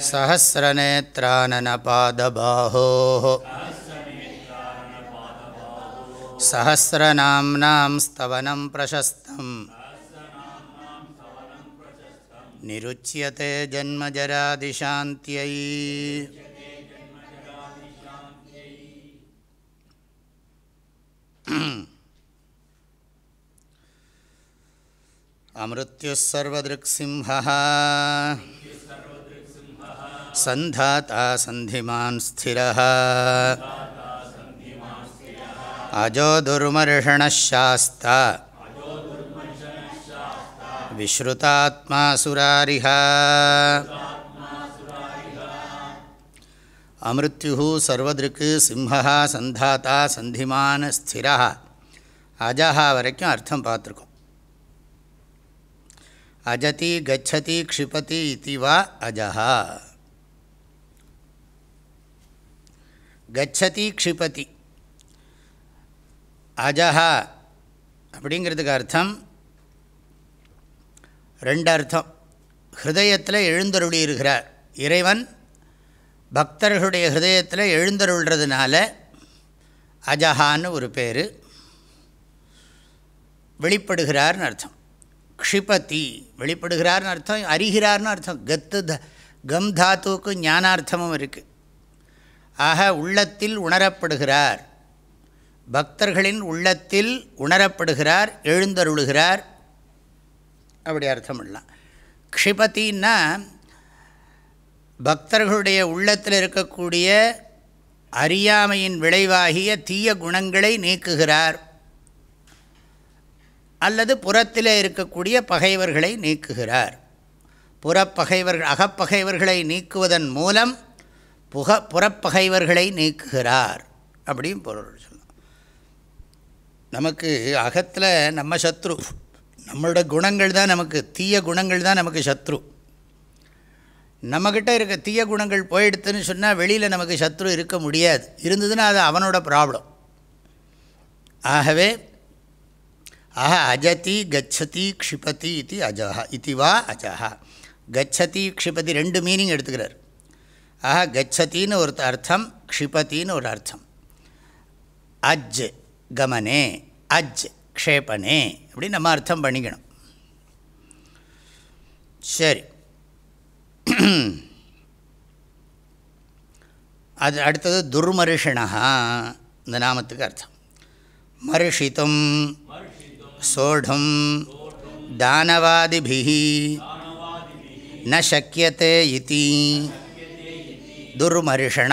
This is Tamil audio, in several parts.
सहस्रनेत्राननपादबाहोः। सहस्रनाम्नां स्तवनं प्रशस्तम्। निरुच्यते जन्मजरादिशान्त्यै। अमृत्युः सर्वदृक्सिंहः सन्धाता सन्धिमान् स्थिरः अजो दुर्मर्षणः शास्ता विश्रुतात्मा सुरारिः अमृत्युः सर्वदृक् சிம்ஹா சந்தாத்தா சந்திமான் ஸ்திரா அஜஹா வரைக்கும் அர்த்தம் பார்த்துருக்கோம் அஜதி கச்சதி க்ஷிபதி இது வா அஜஹா கச்சதி க்ஷிபதி அஜஹா அப்படிங்கிறதுக்கு அர்த்தம். ரெண்டு அர்த்தம். ஹிருதயத்தில் எழுந்தருளி இருக்கிறார். இறைவன் பக்தர்களுடைய ஹிருதயத்தில் எழுந்தருள்றதுனால அஜஹான்னு ஒரு பேர். வெளிப்படுகிறார்னு அர்த்தம். க்ஷிபதி வெளிப்படுகிறார்னு அர்த்தம் அறிகிறார்னு அர்த்தம். கத்து த கம் தாத்துவுக்கு ஞானார்த்தமும் இருக்குது ஆக உள்ளத்தில் உணரப்படுகிறார். பக்தர்களின் உள்ளத்தில் உணரப்படுகிறார் எழுந்தருளுகிறார். அப்படி அர்த்தம் பண்ணலாம் க்ஷிபத்தின்னா பக்தர்களுடைய உள்ளத்தில் இருக்கக்கூடிய அறியாமையின் விளைவாகிய தீய குணங்களை நீக்குகிறார். அல்லது புறத்தில் இருக்கக்கூடிய பகைவர்களை நீக்குகிறார். புறப்பகைவர்கள் அகப்பகைவர்களை நீக்குவதன் மூலம் புக புறப்பகைவர்களை நீக்குகிறார் அப்படின்னு பொருள் சொல்லலாம் நமக்கு அகத்தில் நம்ம சத்ரு நம்மளோட குணங்கள் தான் நமக்கு தீய குணங்கள் தான் நமக்கு சத்ரு. நம்மக்கிட்ட இருக்க தீய குணங்கள் போயிடுத்துன்னு சொன்னால் வெளியில் நமக்கு சத்ரு இருக்க முடியாது. இருந்ததுன்னா அது அவனோட ப்ராப்ளம் ஆகவே ஆஹ அஜதி கச்சதி க்ஷிபதி இது அஜஹா இது வா அஜஹா. கச்சதி க்ஷிபதி ரெண்டு மீனிங் எடுத்துக்கிறார். ஆஹா கச்சத்தின்னு ஒரு அர்த்தம் க்ஷிபத்தின்னு ஒரு அர்த்தம். அஜ் கமனே அஜ் க்ஷேபனே அப்படின்னு நம்ம அர்த்தம் பண்ணிக்கணும். சரி. அது அடுத்தது துர்மருஷணா இந்த நாமத்துக்கு அர்த்தம். மருஷித்தும் சோடும் தானவாதிபிஹி ந சக்கியத்தை துர்மருஷண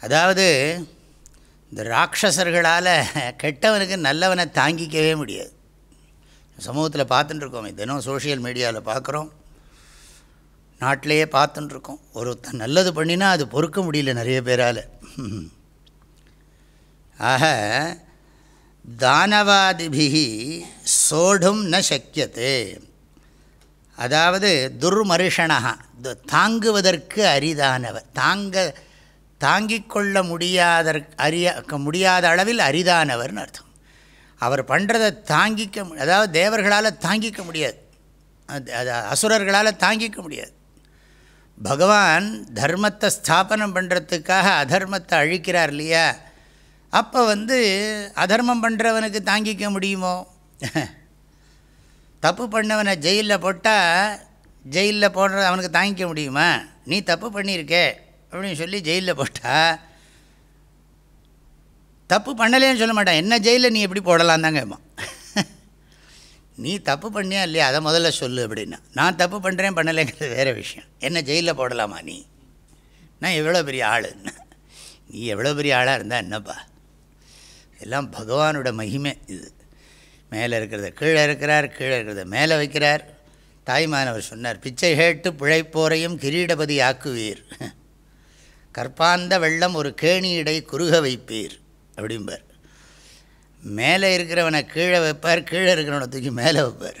அதாவது இந்த ராட்சசர்களால் கெட்டவனுக்கு நல்லவனை தாங்கிக்கவே முடியாது. சமூகத்தில் பார்த்துட்டுருக்கோம் தினம் சோஷியல் மீடியாவில் பார்க்குறோம். நாட்டிலையே பார்த்துட்டுருக்கோம். ஒருத்தன் நல்லது பண்ணினா அது பொறுக்க முடியல நிறைய பேரால். ஆக தானவாதிபிகி சோடும் ந சக்கியத்தே. அதாவது துர்மருஷனகா தாங்குவதற்கு அரிதானவர். தாங்க தாங்கிக் கொள்ள முடியாத அறிய முடியாத அளவில் அரிதானவர்னு அர்த்தம். அவர் பண்ணுறதை தாங்கிக்க அதாவது தேவர்களால் தாங்கிக்க முடியாது. அது அசுரர்களால் தாங்கிக்க முடியாது. பகவான் தர்மத்தை ஸ்தாபனம் பண்ணுறதுக்காக அதர்மத்தை அழிக்கிறார் இல்லையா? அப்போ வந்து அதர்மம் பண்ணுறவனுக்கு தாங்கிக்க முடியுமோ? தப்பு பண்ணவனை ஜெயிலில் போட்டால் ஜெயிலில் போடுறது அவனுக்கு தாங்கிக்க முடியுமா? நீ தப்பு பண்ணியிருக்கே அப்படின்னு சொல்லி ஜெயிலில் போட்டால் தப்பு பண்ணலேன்னு சொல்ல மாட்டான். என்ன ஜெயிலில் நீ எப்படி போடலாம் தாங்க நீ தப்பு பண்ணியா இல்லையா? அதை முதல்ல சொல்லு அப்படின்னா. நான் தப்பு பண்ணுறேன் பண்ணலைங்கிறது வேறு விஷயம். என்ன ஜெயிலில் போடலாமா நீ? நான் எவ்வளோ பெரிய ஆளுன்னா. நீ எவ்வளோ பெரிய ஆளாக இருந்தால் என்னப்பா? எல்லாம் பகவானோட மகிமை இது. மேலே இருக்கிறத கீழே இருக்கிறார் கீழே இருக்கிறத மேலே வைக்கிறார். தாய்மானவர் சொன்னார் பிச்சை கேட்டு பிழைப்போரையும் கிரீடபதி ஆக்குவீர். கற்பாந்த வெள்ளம் ஒரு கேணியிடை குறுக வைப்பீர் அப்படிம்பார். மேலே இருக்கிறவனை கீழே வைப்பார் கீழே இருக்கிறவனை தூக்கி மேலே வைப்பார்.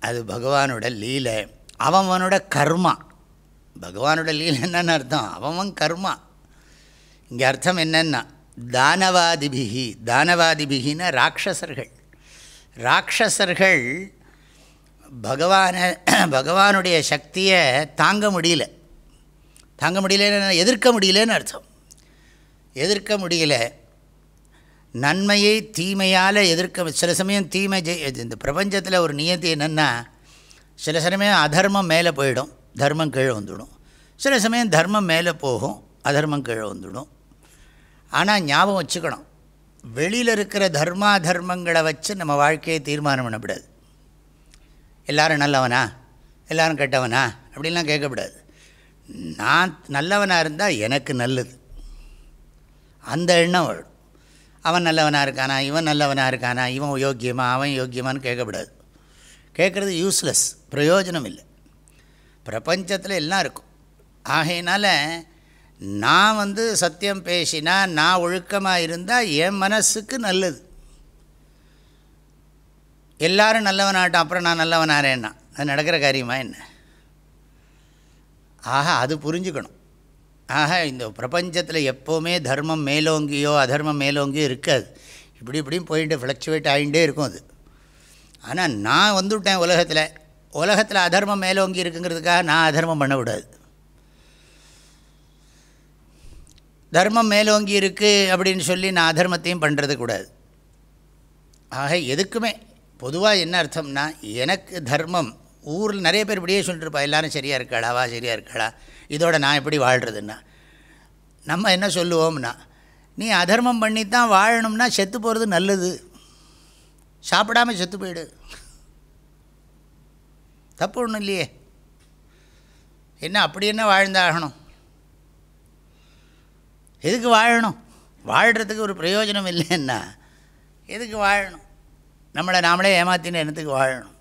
அது பகவானோட லீலை. அவனோட கர்மா. பகவானோட லீலை என்னென்னு அர்த்தம்? அவன் கர்மா. இங்கே அர்த்தம் என்னென்னா தானவாதிபிகி தானவாதிபிகின்னா ராட்சசர்கள். ராட்சசர்கள் பகவானை பகவானுடைய சக்தியை தாங்க முடியல. தாங்க முடியலன்னு எதிர்க்க முடியலன்னு அர்த்தம். எதிர்க்க முடியல. நன்மையை தீமையால் எதிர்க்க சில சமயம் தீமை ஜெய் இந்த பிரபஞ்சத்தில் ஒரு நியத்தி என்னென்னா சில சமயம் அதர்மம் மேலே போயிடும் தர்மம் கீழே வந்துடும். சில சமயம் தர்மம் மேலே போகும் அதர்மம் கீழே வந்துடும். ஆனால் ஞாபகம் வச்சுக்கணும். வெளியில் இருக்கிற தர்மா தர்மங்களை வச்சு நம்ம வாழ்க்கையை தீர்மானம் பண்ணக்கூடாது. எல்லோரும் நல்லவனா? எல்லோரும் கெட்டவனா? அப்படின்லாம் கேட்கக்கூடாது. நான் நல்லவனாக இருந்தால் எனக்கு நல்லது. அந்த எண்ணம் வரும். அவன் நல்லவனாக இருக்கானா? இவன் நல்லவனாக இருக்கானா? இவன் யோக்கியமா? அவன் யோக்கியமானு கேட்கக்கூடாது. கேட்குறது யூஸ்லெஸ் பிரயோஜனம் இல்லை. பிரபஞ்சத்தில் எல்லாம் இருக்கும். ஆகையினால நான் வந்து சத்தியம் பேசினா நான் ஒழுக்கமாக இருந்தால் என் மனசுக்கு நல்லது. எல்லாரும் நல்லவனாகட்டும் அப்புறம் நான் நல்லவனாரேன்னா அது நடக்கிற காரியமா என்ன? ஆக அது புரிஞ்சுக்கணும். ஆக இந்த பிரபஞ்சத்தில் எப்போவுமே தர்மம் மேலோங்கியோ அதர்மம் மேலோங்கியோ இருக்காது. இப்படி இப்படியும் போயிட்டு ஃப்ளக்சுவேட் ஆகிட்டே இருக்கும் அது. ஆனால் நான் வந்துவிட்டேன் உலகத்தில். உலகத்தில் அதர்மம் மேலோங்கி இருக்குங்கிறதுக்காக நான் அதர்மம் பண்ணக்கூடாது. தர்மம் மேலோங்கி இருக்குது அப்படின்னு சொல்லி நான் அதர்மத்தையும் பண்ணுறது கூடாது. ஆக எதுக்குமே பொதுவாக என்ன அர்த்தம்னா எனக்கு தர்மம் ஊரில் நிறைய பேர் இப்படியே சொல்லிட்டுருப்பா எல்லோரும் சரியாக இருக்காளா வா சரியாக இருக்காளா இதோட நான் எப்படி வாழ்கிறதுன்னா நம்ம என்ன சொல்லுவோம்னா நீ அதர்மம் பண்ணி தான் வாழணும்னா செத்து போகிறது நல்லது. சாப்பிடாமல் செத்து போயிடு. தப்பு ஒன்றும் இல்லையே. என்ன அப்படி என்ன வாழ்ந்தாகணும் எதுக்கு வாழணும்? வாழ்கிறதுக்கு ஒரு பிரயோஜனம் இல்லைன்னா எதுக்கு வாழணும்? நம்மளை நாமளே ஏமாத்தின என்னத்துக்கு வாழணும்?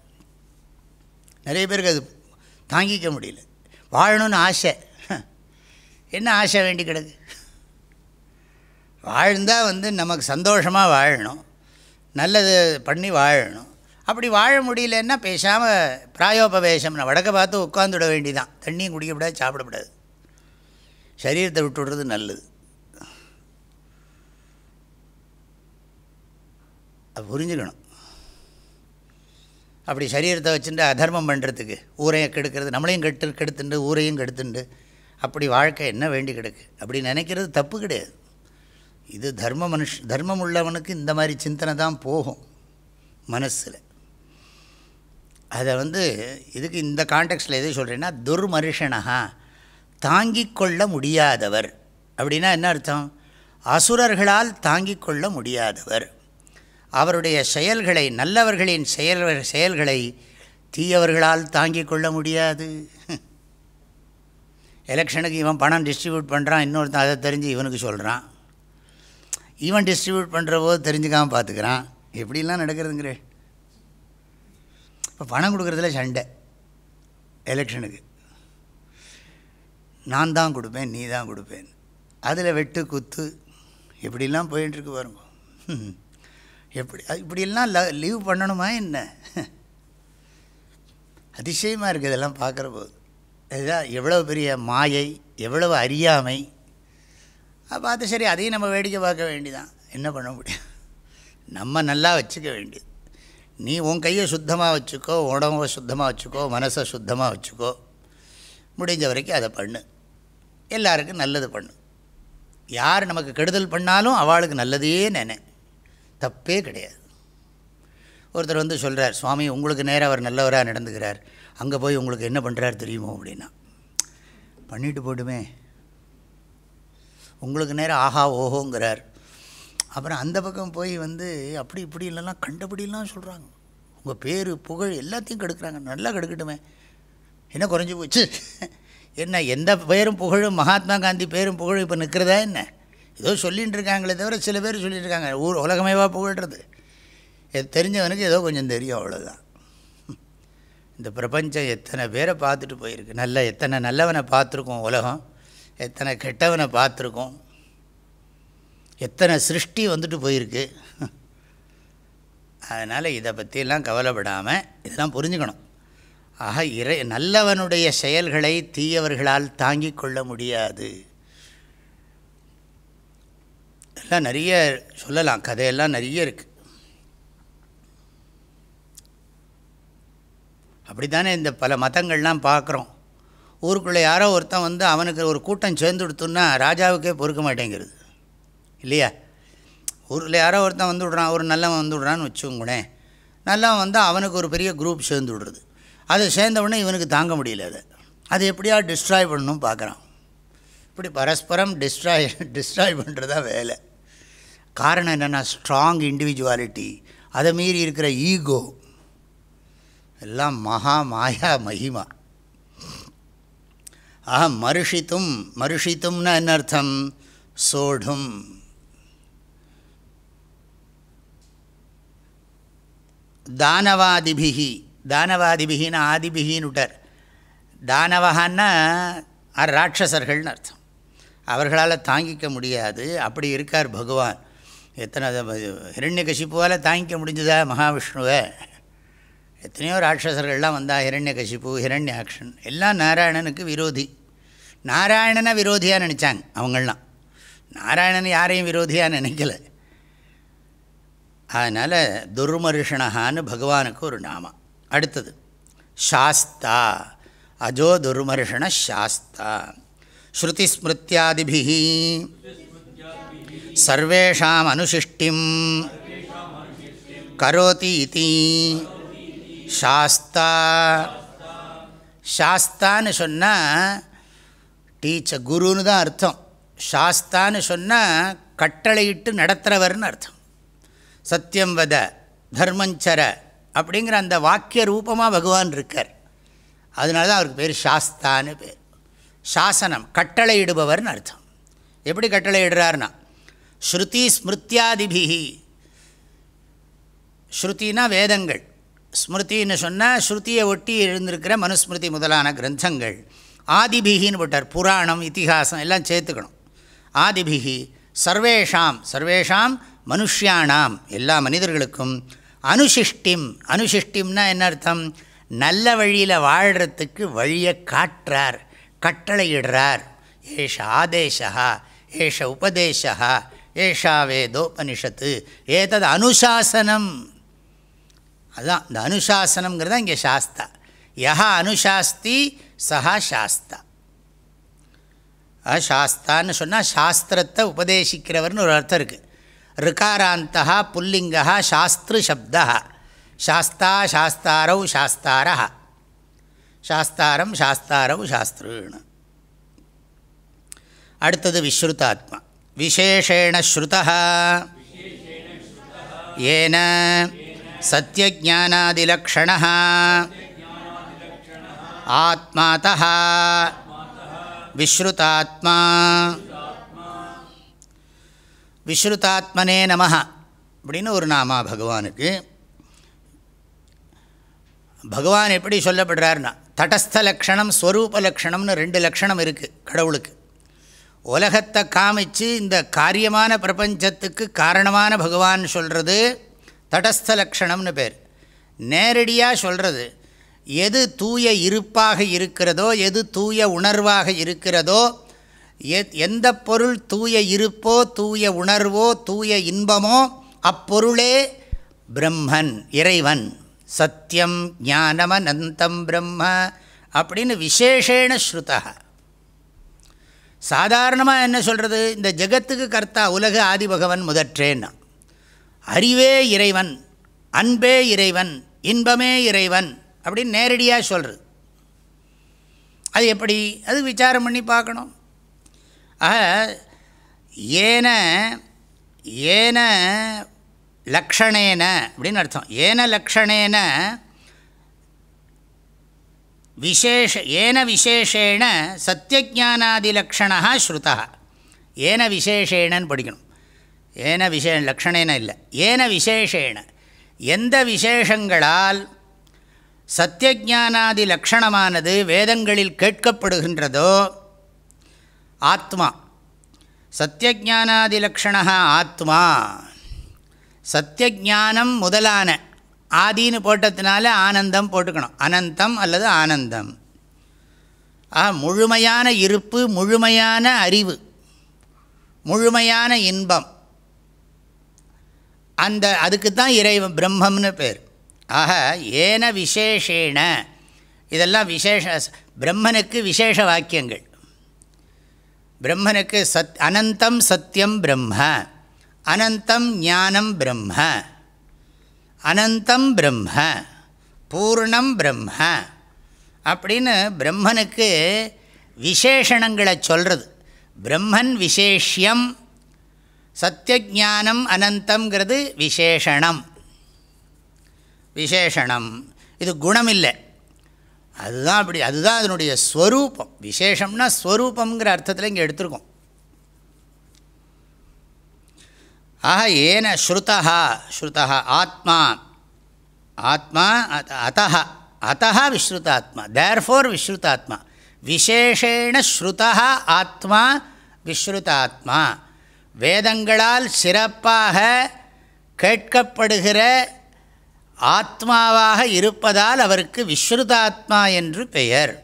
நிறைய பேருக்கு அது தாங்கிக்க முடியல. வாழணும்னு ஆசை. என்ன ஆசை வேண்டி கிடக்கு? வாழ்ந்தால் வந்து நமக்கு சந்தோஷமாக வாழணும். நல்லது பண்ணி வாழணும். அப்படி வாழ முடியலன்னா பேசாமல் பிராயோபவேஷம் வடக்க பார்த்து உட்காந்துவிட வேண்டிதான். தண்ணியும் குடிக்கக்கூடாது சாப்பிடக்கூடாது சரீரத்தை விட்டு விடுறது நல்லது. அது புரிஞ்சுக்கணும். அப்படி சரீரத்தை வச்சுட்டு அதர்மம் பண்ணுறதுக்கு ஊரையை கெடுக்கிறது நம்மளையும் கெட்டு கெடுத்துண்டு ஊரையும் கெடுத்துண்டு அப்படி வாழ்க்கை என்ன வேண்டி கிடக்கு? அப்படி நினைக்கிறது தப்பு கிடையாது. இது தர்ம மனுஷ் தர்மம் உள்ளவனுக்கு இந்த மாதிரி சிந்தனை தான் போகும் மனசில். அதை வந்து இதுக்கு இந்த கான்டெக்ட்டில் எது சொல்கிறேன்னா துர்மனுஷனா தாங்கிக் கொள்ள முடியாதவர். அப்படின்னா என்ன அர்த்தம்? அசுரர்களால் தாங்கிக் கொள்ள முடியாதவர். அவருடைய செயல்களை நல்லவர்களின் செயல் செயல்களை தீயவர்களால் தாங்கிக் கொள்ள முடியாது. எலெக்ஷனுக்கு இவன் பணம் டிஸ்ட்ரிபியூட் பண்ணுறான் இன்னொருத்தன் அதை தெரிஞ்சு இவனுக்கு சொல்கிறான் இவன் டிஸ்ட்ரிபியூட் பண்ணுற போது தெரிஞ்சுக்காமல் பார்த்துக்கிறான் எப்படிலாம் நடக்கிறதுங்கிற. இப்போ பணம் கொடுக்குறதுல சண்டை எலெக்ஷனுக்கு. நான் தான் கொடுப்பேன் நீ தான் கொடுப்பேன். அதில் வெட்டு குத்து எப்படிலாம் போயின்ட்டுருக்கு பாருங்க. எப்படி இப்படியெல்லாம் ல லீவ் பண்ணணுமா என்ன? அதிசயமாக இருக்குது இதெல்லாம் பார்க்குற போது இதுதான் எவ்வளோ பெரிய மாயை எவ்வளவு அறியாமை. பார்த்து சரி அதையும் நம்ம வேடிக்கை பார்க்க வேண்டிதான். என்ன பண்ண முடியும்? நம்ம நல்லா வச்சுக்க வேண்டியது. நீ உன் கையை சுத்தமாக வச்சுக்கோ உடம்பை சுத்தமாக வச்சுக்கோ மனசை சுத்தமாக வச்சுக்கோ. முடிஞ்ச வரைக்கும் அதை பண்ணு. எல்லாருக்கும் நல்லது பண்ணு. யார் நமக்கு கெடுதல் பண்ணாலும் அவளுக்கு நல்லதையே நினை. தப்பே கிடையாது. ஒருத்தர் வந்து சொல்கிறார் சுவாமி உங்களுக்கு நேராக அவர் நல்லவராக நடந்துக்கிறார். அங்கே போய் உங்களுக்கு என்ன பண்ணுறார் தெரியுமோ? அப்படின்னா பண்ணிட்டு போட்டுமே. உங்களுக்கு நேரம் ஆஹா ஓஹோங்கிறார். அப்புறம் அந்த பக்கம் போய் வந்து அப்படி இப்படி இல்லைன்னா கண்டபடியெல்லாம் சொல்கிறாங்க உங்கள் பேர் புகழ் எல்லாத்தையும் கெடுக்கிறாங்க. நல்லா கெடுக்கட்டுமே. என்ன குறைஞ்சி போச்சு? என்ன எந்த பேரும் புகழும் மகாத்மா காந்தி பேரும் புகழும் இப்போ நிற்கிறதா என்ன? ஏதோ சொல்லிகிட்டு இருக்காங்களே தவிர சில பேர் சொல்லிட்டு இருக்காங்க ஊர் உலகமேவா புகழ்கிறது இது தெரிஞ்சவனுக்கு ஏதோ கொஞ்சம் தெரியும் அவ்வளோதான் இந்த பிரபஞ்சம் எத்தனை பேரை பார்த்துட்டு போயிருக்கு. நல்ல எத்தனை நல்லவனை பார்த்துருக்கோம் உலகம். எத்தனை கெட்டவனை பார்த்துருக்கோம். எத்தனை சிருஷ்டி வந்துட்டு போயிருக்கு. அதனால் இதை பற்றியெல்லாம் கவலைப்படாமல் இதெல்லாம் புரிஞ்சுக்கணும். ஆக இறை நல்லவனுடைய செயல்களை தீயவர்களால் தாங்கிக் கொள்ள முடியாது. எல்லாம் நிறைய சொல்லலாம். கதையெல்லாம் நிறைய இருக்குது அப்படி தானே இந்த பல மதங்கள்லாம் பார்க்குறோம். ஊருக்குள்ளே யாரோ ஒருத்தன் வந்து அவனுக்கு ஒரு கூட்டம் சேர்ந்து கொடுத்தோன்னா ராஜாவுக்கே பொறுக்க மாட்டேங்கிறது. இல்லையா? ஊரில் யாரோ ஒருத்தன் வந்து விட்றான் ஒரு நல்லவன் வந்து விட்றான்னு வச்சுக்கோங்களேன். நல்லவன் வந்து அவனுக்கு ஒரு பெரிய குரூப் சேர்ந்து விடுறது. அது சேர்ந்த உடனே இவனுக்கு தாங்க முடியல அதை. அது எப்படியா டிஸ்ட்ராய் பண்ணணும் பார்க்குறான். இப்படி பரஸ்பரம் டிஸ்ட்ராய் டிஸ்ட்ராய் பண்ணுறதா வேலை. காரணம் என்னென்னா ஸ்ட்ராங் இண்டிவிஜுவாலிட்டி அதை மீறி இருக்கிற ஈகோ எல்லாம் மகா மாயா மகிமா. ஆஹா மருஷித்தும் மருஷித்தும்னா என்ன அர்த்தம்? சோடும். தானவாதிபிகி. தானவாதிபிகின்னு ஆதிபிகின்னு விட்டார். தானவகான்னா ராட்சசர்கள்னு அர்த்தம். அவர்களால் தாங்கிக்க முடியாது. அப்படி இருக்கார் பகவான். எத்தனை ஹிரண்ய கசிப்புவால் தாங்கிக்க முடிஞ்சதா மகாவிஷ்ணுவை? எத்தனையோ ராட்சசர்கள்லாம் வந்தால் ஹிரண்ய கசிப்பு ஹிரண்யாக்ஷன் எல்லாம் நாராயணனுக்கு விரோதி. நாராயணனை விரோதியாக நினச்சாங்க அவங்களாம் நாராயணன் யாரையும் விரோதியாக நினைக்கல. அதனால் துர்மருஷனஹான்னு பகவானுக்கு ஒரு நாமம். அடுத்தது சாஸ்தா. அஜோ துர்மருஷண சாஸ்தா. ஸ்ருதிஸ்மிருத்தியாதிபி சர்வேஷாம் அனுஷிஷ்டிம் கரோதி இதி. சாஸ்தா. சாஸ்தான்னு சொன்னால் டீச்சர் குருன்னு தான் அர்த்தம். சாஸ்தான்னு சொன்னால் கட்டளையிட்டு நடத்துகிறவர்னு அர்த்தம். சத்தியம் வத தர்மஞ்சர அப்படிங்கிற அந்த வாக்கிய ரூபமாக பகவான் இருக்கார். அதனால தான் அவருக்கு பேர் சாஸ்தான்னு பேர். சாசனம் கட்டளையிடுபவர்னு அர்த்தம். எப்படி கட்டளையிடுறாருனா ஸ்ருதி ஸ்மிருத்தியாதிபிகி ஸ்ருத்தினா வேதங்கள். ஸ்மிருத்தின்னு சொன்னால் ஸ்ருதியை ஒட்டி எழுந்திருக்கிற மனுஸ்மிருதி முதலான கிரந்தங்கள். ஆதிபிகின்னு போட்டார். புராணம் இத்திஹாசம் எல்லாம் சேர்த்துக்கணும். ஆதிபிகி சர்வேஷாம் சர்வேஷாம் மனுஷியானாம் எல்லா மனிதர்களுக்கும். அனுசிஷ்டிம் அனுசிஷ்டிம்னா என்ன அர்த்தம்? நல்ல வழியில் வாழ்கிறதுக்கு வழியை காட்டுறார் கட்டளையிடுறார். ஏஷ ஆதேஷா ஏஷ உபதேசா ஏஷா வேதோபனிஷத்து ஏதது அனுசாசனம். அதுதான் இந்த அனுசாசனங்கிறது தான் இங்கே சாஸ்தா. யா அனுசாஸ்தி சஹா சாஸ்தா. சாஸ்தான்னு சொன்னால் சாஸ்திரத்தை உபதேசிக்கிறவர்னு ஒரு அர்த்தம் இருக்குது ரிகாராந்தா புல்லிங்கா சாஸ்திரு சப்தா சாஸ்தா சாஸ்தாரவு சாஸ்தாரா சாஸ்தாரம் சாஸ்தாரவு சாஸ்திருன்னு. அடுத்தது விஸ்ருதாத்மா. விசேஷேண ஸ்ருதா ஏன சத்தியஜானாதிலக்ஷண ஆத்மாதः விஸ்ருதாத்மா விஸ்ருதாத்மனே நம அப்படின்னு ஒரு நாமா பகவானுக்கு பகவான் எப்படி சொல்லப்படுறாருன்னா தடஸ்த லக்ஷணம் ஸ்வரூப லக்ஷணம்னு ரெண்டு லக்ஷணம் இருக்குது கடவுளுக்கு. உலகத்தை காமிச்சு இந்த காரியமான பிரபஞ்சத்துக்கு காரணமான பகவான் சொல்கிறது தடஸ்த லக்ஷணம்னு பேர். நேரடியாக சொல்கிறது எது தூய இருப்பாக இருக்கிறதோ எது தூய உணர்வாக இருக்கிறதோ எந்த பொருள் தூய இருப்போ தூய உணர்வோ தூய இன்பமோ அப்பொருளே பிரம்மன் இறைவன். சத்தியம் ஞானமனந்தம் பிரம்ம அப்படின்னு விசேஷேன ஸ்ருதா சாதாரணமாக என்ன சொல்கிறது இந்த ஜெகத்துக்கு கர்த்தா உலக ஆதிபகவன் முதற்றேன்னா அறிவே இறைவன் அன்பே இறைவன் இன்பமே இறைவன் அப்படின்னு நேரடியாக சொல்கிறது அது எப்படி? அது விசாரம் பண்ணி பார்க்கணும். ஆக ஏன ஏன லக்ஷணேன அப்படின்னு அர்த்தம். ஏன லக்ஷணேன விசேஷ ஏன விசேஷேண சத்தியஜானாதிலக்ஷணா ஸ்ருதா ஏன விசேஷேணன்னு படிக்கணும். ஏன விசே லக்ஷணேன இல்லை. ஏன விசேஷேண எந்த விசேஷங்களால் சத்தியஜானாதி லக்ஷணமானது வேதங்களில் கேட்கப்படுகின்றதோ ஆத்மா. சத்தியஜானாதி லக்ஷணா ஆத்மா. சத்தியஜானம் முதலான. ஆதின்னு போட்டதுனால ஆனந்தம் போட்டுக்கணும். அனந்தம் அல்லது ஆனந்தம். ஆ முழுமையான இருப்பு முழுமையான அறிவு முழுமையான இன்பம். அந்த அதுக்கு தான் இறைவன் பிரம்மம்னு பேர். ஆக ஏன விசேஷேன? இதெல்லாம் விசேஷ பிரம்மனுக்கு விசேஷ வாக்கியங்கள். பிரம்மனுக்கு சத் அனந்தம் சத்தியம் பிரம்ம அனந்தம் ஞானம் பிரம்ம. அனந்தம் பிரம்ம பூர்ணம் பிரம்ம அப்படின்னு பிரம்மனுக்கு விசேஷணங்களை சொல்கிறது பிரம்மன் விசேஷ்யம் சத்தியஜானம் அனந்தங்கிறது விசேஷணம். விசேஷணம். இது குணம் இல்லை அதுதான் அப்படி அதுதான் அதனுடைய ஸ்வரூபம். விசேஷம்னா ஸ்வரூபங்கிற அர்த்தத்தில் இங்கே எடுத்திருக்கோம். ஆக ஏன ஸ்ருதா ஸ்ருதா ஆத்மா. ஆத்மா அத்த அத்த விஸ்ருதாத்மா. தேர் ஃபோர் விஸ்ருதாத்மா. விசேஷேண ஸ்ருதா ஆத்மா விஸ்ருதாத்மா. வேதங்களால் சிறப்பாக கேட்கப்படுகிற ஆத்மாவாக இருப்பதால் அவருக்கு விஸ்ருதாத்மா என்று பெயர்.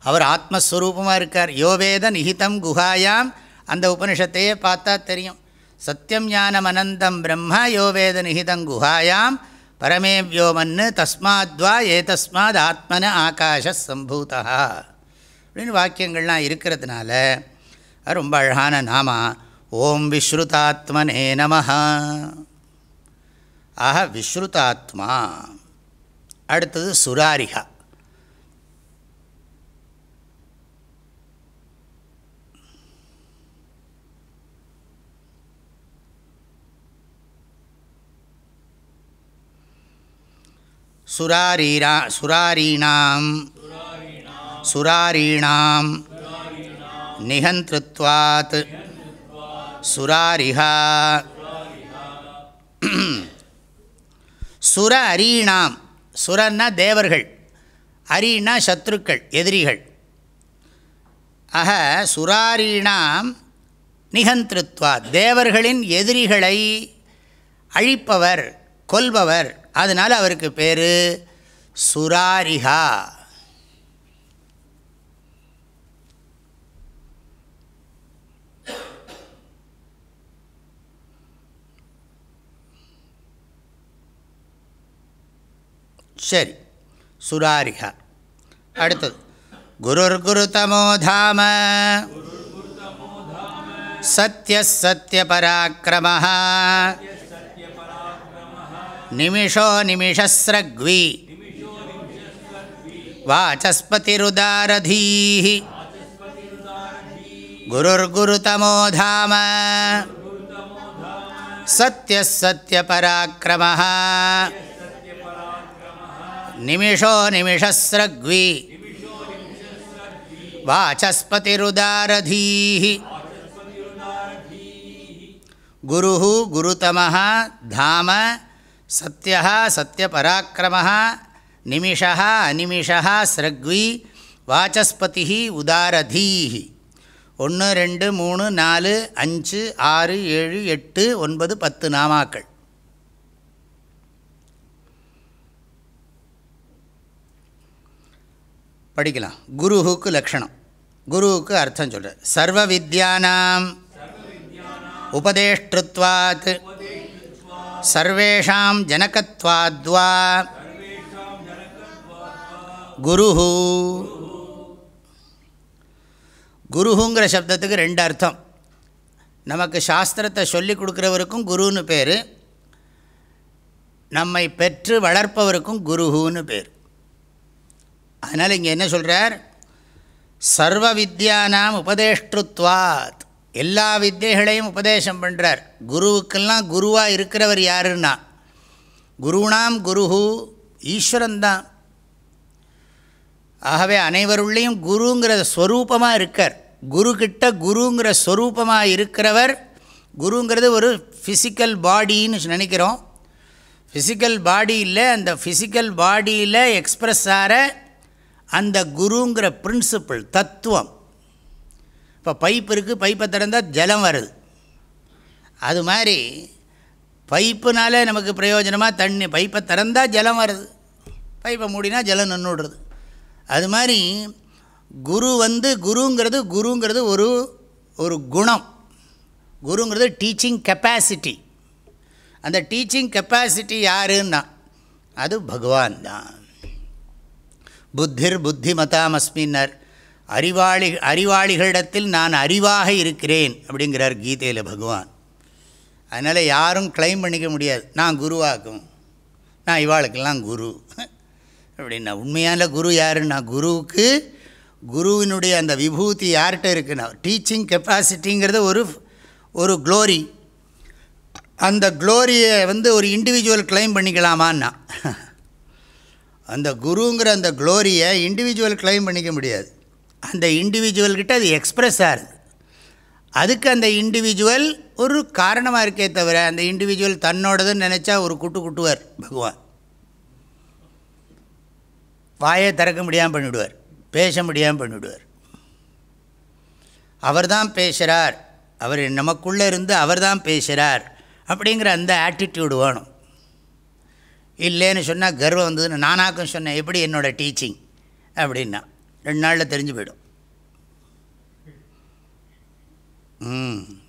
அவர் ஆத்மஸ்வரூபமாக இருக்கார். யோவேத நிகிதம் குஹாயாம் அந்த உபனிஷத்தையே பார்த்தா தெரியும். சத்தியம் ஞானம் அனந்தம் பிரம்மா யோவேத நிகிதம் குஹாயாம் பரமே வியோமன்னு தஸ்மாத்வா ஏதஸ்மாத் ஆத்மன ஆகாஷ சம்பூதா. அப்படின்னு வாக்கியங்கள்லாம் இருக்கிறதுனால ரொம்ப அழகான நாமா. ஓம் விஸ்ருதாத்மனே நம ஆஹ விஸ்ருதாத்மா. அடுத்தது சுராரிகா. சுராரீரா சுராரீணாம். சுராரீணாம். நிகந்திருத்வாத். சுராரிஹா. சுர அரீணாம் சுரன்னா தேவர்கள். அரீனா சத்ருக்கள் எதிரிகள். ஆக சுராரீணாம் நிகந்திருத்வா தேவர்களின் எதிரிகளை அழிப்பவர் கொல்பவர். அதனால் அவருக்கு பேர் சுராரிகா. சரி சுராரிகா. அடுத்தது குருர் குரு தாம சத்ய சத்ய பராக்கிரமாக நிமிஷோ நிமிஷஸ்ரக்வி வாச்சஸ்பதிருதாரதீ குருர் குரு தாம சத்ய நிமிஷோ நிமிஷஸ்ரக்வி வாச்சஸ்பதிருதாரதீः குரு குருத்தமः தாம சத்யः சத்யபராக்கிரமः நிமிஷः அநிமிஷः ஸ்ரக்வி வாச்சஸ்பதி உதாரதீः ஒன்று ரெண்டு மூணு நாலு அஞ்சு ஆறு ஏழு எட்டு ஒன்பது பத்து நாமாக்கள். படிக்கலாம். குருவுக்கு லக்ஷணம். குருவுக்கு அர்த்தம் சொல்கிறார் சர்வ வித்யானாம். உபதேஷ்டத்வாத். சர்வேஷாம் ஜனகத்வாத்வா. குரு குருஹுங்கிற சப்தத்துக்கு ரெண்டு அர்த்தம். நமக்கு சாஸ்திரத்தை சொல்லி கொடுக்குறவருக்கும் குருன்னு பேர். நம்மை பெற்று வளர்ப்பவருக்கும் குருஹுன்னு பேர். அதனால் இங்கே என்ன சொல்கிறார் சர்வ வித்யானாம் உபதேஷ்டுத்வாத். எல்லா வித்தியைகளையும் உபதேசம் பண்ணுறார் குருவுக்கெல்லாம் குருவாக இருக்கிறவர் யாருன்னா? குருணாம் குருஹு ஈஸ்வரன்தான் ஆகவே அனைவருள்ளேயும் குருங்கிற ஸ்வரூபமாக இருக்கார். குருக்கிட்ட குருங்கிற ஸ்வரூபமாக இருக்கிறவர் குருங்கிறது ஒரு ஃபிசிக்கல் பாடின்னு நினைக்கிறோம். ஃபிசிக்கல் பாடியில் அந்த ஃபிசிக்கல் பாடியில் எக்ஸ்ப்ரெஸ் ஆகிற அந்த குருங்கிற பிரின்சிபிள் தத்துவம். இப்போ பைப் இருக்குது பைப்பை திறந்தால் ஜலம் வருது. அது மாதிரி பைப்புனால நமக்கு பிரயோஜனமாக தண்ணி பைப்பை திறந்தால் ஜலம் வருது. பைப்பை மூடினா ஜலம் நின்றுடுறது அது மாதிரி குரு வந்து குருங்கிறது குருங்கிறது ஒரு ஒரு குணம். குருங்கிறது டீச்சிங் கெப்பாசிட்டி அந்த டீச்சிங் கெப்பாசிட்டி யாருன்னா அது பகவான் தான். புத்திர் புத்திமதாமஸ்மின்னர் அறிவாளி அறிவாளிகளிடத்தில் நான் அறிவாக இருக்கிறேன் அப்படிங்கிறார் கீதையில் பகவான். அதனால் யாரும் கிளைம் பண்ணிக்க முடியாது. நான் குருவாக்கும் நான் இவாளுக்கெல்லாம் குரு. அப்படின்னா உண்மையான குரு யாருன்னா குருவுக்கு குருவினுடைய அந்த விபூதி யார்கிட்ட இருக்குன்னா டீச்சிங் கெப்பாசிட்டிங்கிறது ஒரு ஒரு க்ளோரி அந்த க்ளோரியை வந்து ஒரு இண்டிவிஜுவல் கிளைம் பண்ணிக்கலாமான்னா அந்த குருங்கிற அந்த க்ளோரியை இண்டிவிஜுவல் கிளைம் பண்ணிக்க முடியாது. அந்த இண்டிவிஜுவல்கிட்ட அது எக்ஸ்ப்ரெஸ் ஆகுது அதுக்கு அந்த இண்டிவிஜுவல் ஒரு காரணமாக இருக்கே தவிர அந்த இண்டிவிஜுவல் தன்னோடதுன்னு நினச்சா ஒரு குட்டு குட்டுவார் பகவான். வாயை திறக்க முடியாமல் பண்ணிவிடுவார் பேச முடியாமல் பண்ணிவிடுவார் அவர் தான் பேசுகிறார் அவர் நமக்குள்ளே இருந்து அவர் தான் பேசுகிறார் அப்படிங்கிற அந்த ஆட்டிடியூடு வேணும். இல்லைன்னு சொன்னால் கர்வம் வந்ததுன்னு நானாக்கும் சொன்னேன் எப்படி என்னோடய டீச்சிங் அப்படின்னா. ரெண்டு நாளில் தெரிஞ்சு போயிடும். ம்.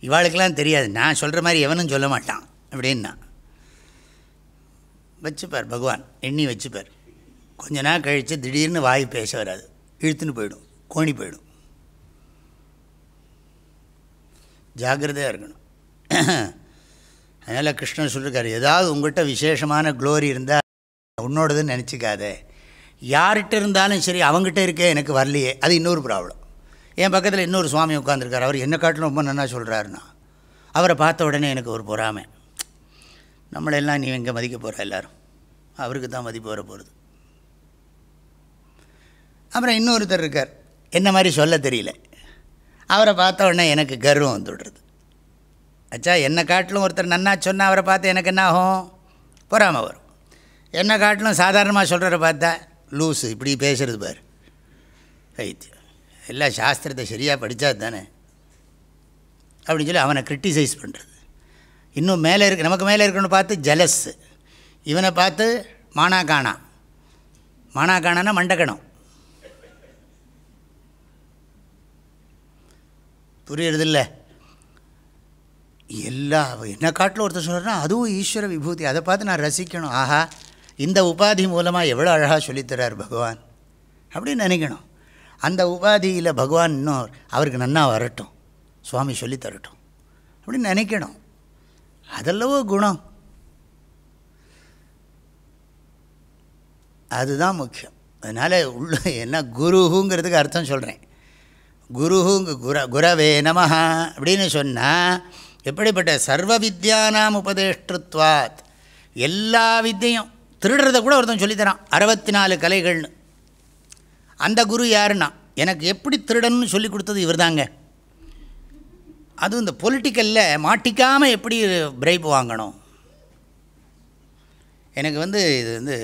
இவாளுக்கெல்லாம் தெரியாது. நான் சொல்கிற மாதிரி எவனும் சொல்ல மாட்டான். அப்படின்னா. வச்சுப்பார் பகவான். எண்ணி வச்சுப்பார். கொஞ்ச நாள் கழித்து திடீர்னு வாய் பேச வராது. இழுத்துன்னு போயிடும். கோணி போயிடும். ஜாக்கிரதையாக இருக்கணும். அதனால் கிருஷ்ணன் சொல்லியிருக்காரு ஏதாவது உங்கள்கிட்ட விசேஷமான க்ளோரி இருந்தால் உன்னோடதுன்னு நினச்சிக்காதே. யார்கிட்ட இருந்தாலும் சரி அவங்ககிட்ட இருக்கே எனக்கு வரலையே. அது இன்னொரு ப்ராப்ளம் என் பக்கத்தில் இன்னொரு சுவாமி உட்காந்துருக்கார் அவர் என்ன காட்டிலும் ரொம்ப நல்லா சொல்கிறாருன்னா அவரை பார்த்த உடனே எனக்கு ஒரு பொறாமை. நம்மளெல்லாம் நீ எங்கே மதிக்க போகிற எல்லோரும். அவருக்கு தான் மதிப்பு வர போகிறது அப்புறம் இன்னொருத்தர் இருக்கார். என்ன மாதிரி சொல்ல தெரியல. அவரை பார்த்த உடனே எனக்கு கர்வம் வந்துவிடுறது. அச்சா என்னை காட்டிலும் ஒருத்தர் நன்னா சொன்னால் அவரை பார்த்து எனக்கு என்ன ஆகும்? பொறாமல் வரும். என்னை காட்டிலும் சாதாரணமாக சொல்கிறத பார்த்தா லூஸு இப்படி பேசுகிறது பார். வைத்தியம் எல்லாம் சாஸ்திரத்தை சரியாக படித்தா தானே. அப்படின்னு சொல்லி அவனை கிரிட்டிசைஸ் பண்ணுறது இன்னும் மேலே இருக்கு நமக்கு மேலே இருக்கணும்னு பார்த்து ஜலஸ்ஸு இவனை பார்த்து மானா காணா மானா காணான்னா மண்டக்கணம். புரியுறதில்ல. எல்லா என்ன காட்டில் ஒருத்தர் சொல்கிறேன்னா அதுவும் ஈஸ்வர விபூதி. அதை பார்த்து நான் ரசிக்கணும். ஆஹா. இந்த உபாதி மூலமாக எவ்வளோ அழகாக சொல்லித்தரார் பகவான்? அப்படின்னு நினைக்கணும். அந்த உபாதியில் பகவான் இன்னும் அவருக்கு நன்னா வரட்டும். சுவாமி சொல்லித்தரட்டும் அப்படின்னு நினைக்கணும். அதெல்லவோ குணம். அதுதான் முக்கியம். அதனால் உள்ள என்ன குருஹுங்கிறதுக்கு அர்த்தம் சொல்கிறேன் குருஹுங்க குர குரவே நமஹ அப்படின்னு சொன்னால் எப்படிப்பட்ட சர்வ வித்யானாம் உபதேஷ்டத்வாத்? எல்லா வித்தையும். திருடுறத கூட ஒருத்தன் சொல்லித்தரான். அறுபத்தி நாலு கலைகள்னு. அந்த குரு யாருன்னா எனக்கு எப்படி திருடணும்னு சொல்லி கொடுத்தது இவர் தாங்க அதுவும் இந்த பொலிட்டிக்கலில் மாட்டிக்காமல் எப்படி பிரைப் வாங்கணும்? எனக்கு வந்து இது வந்து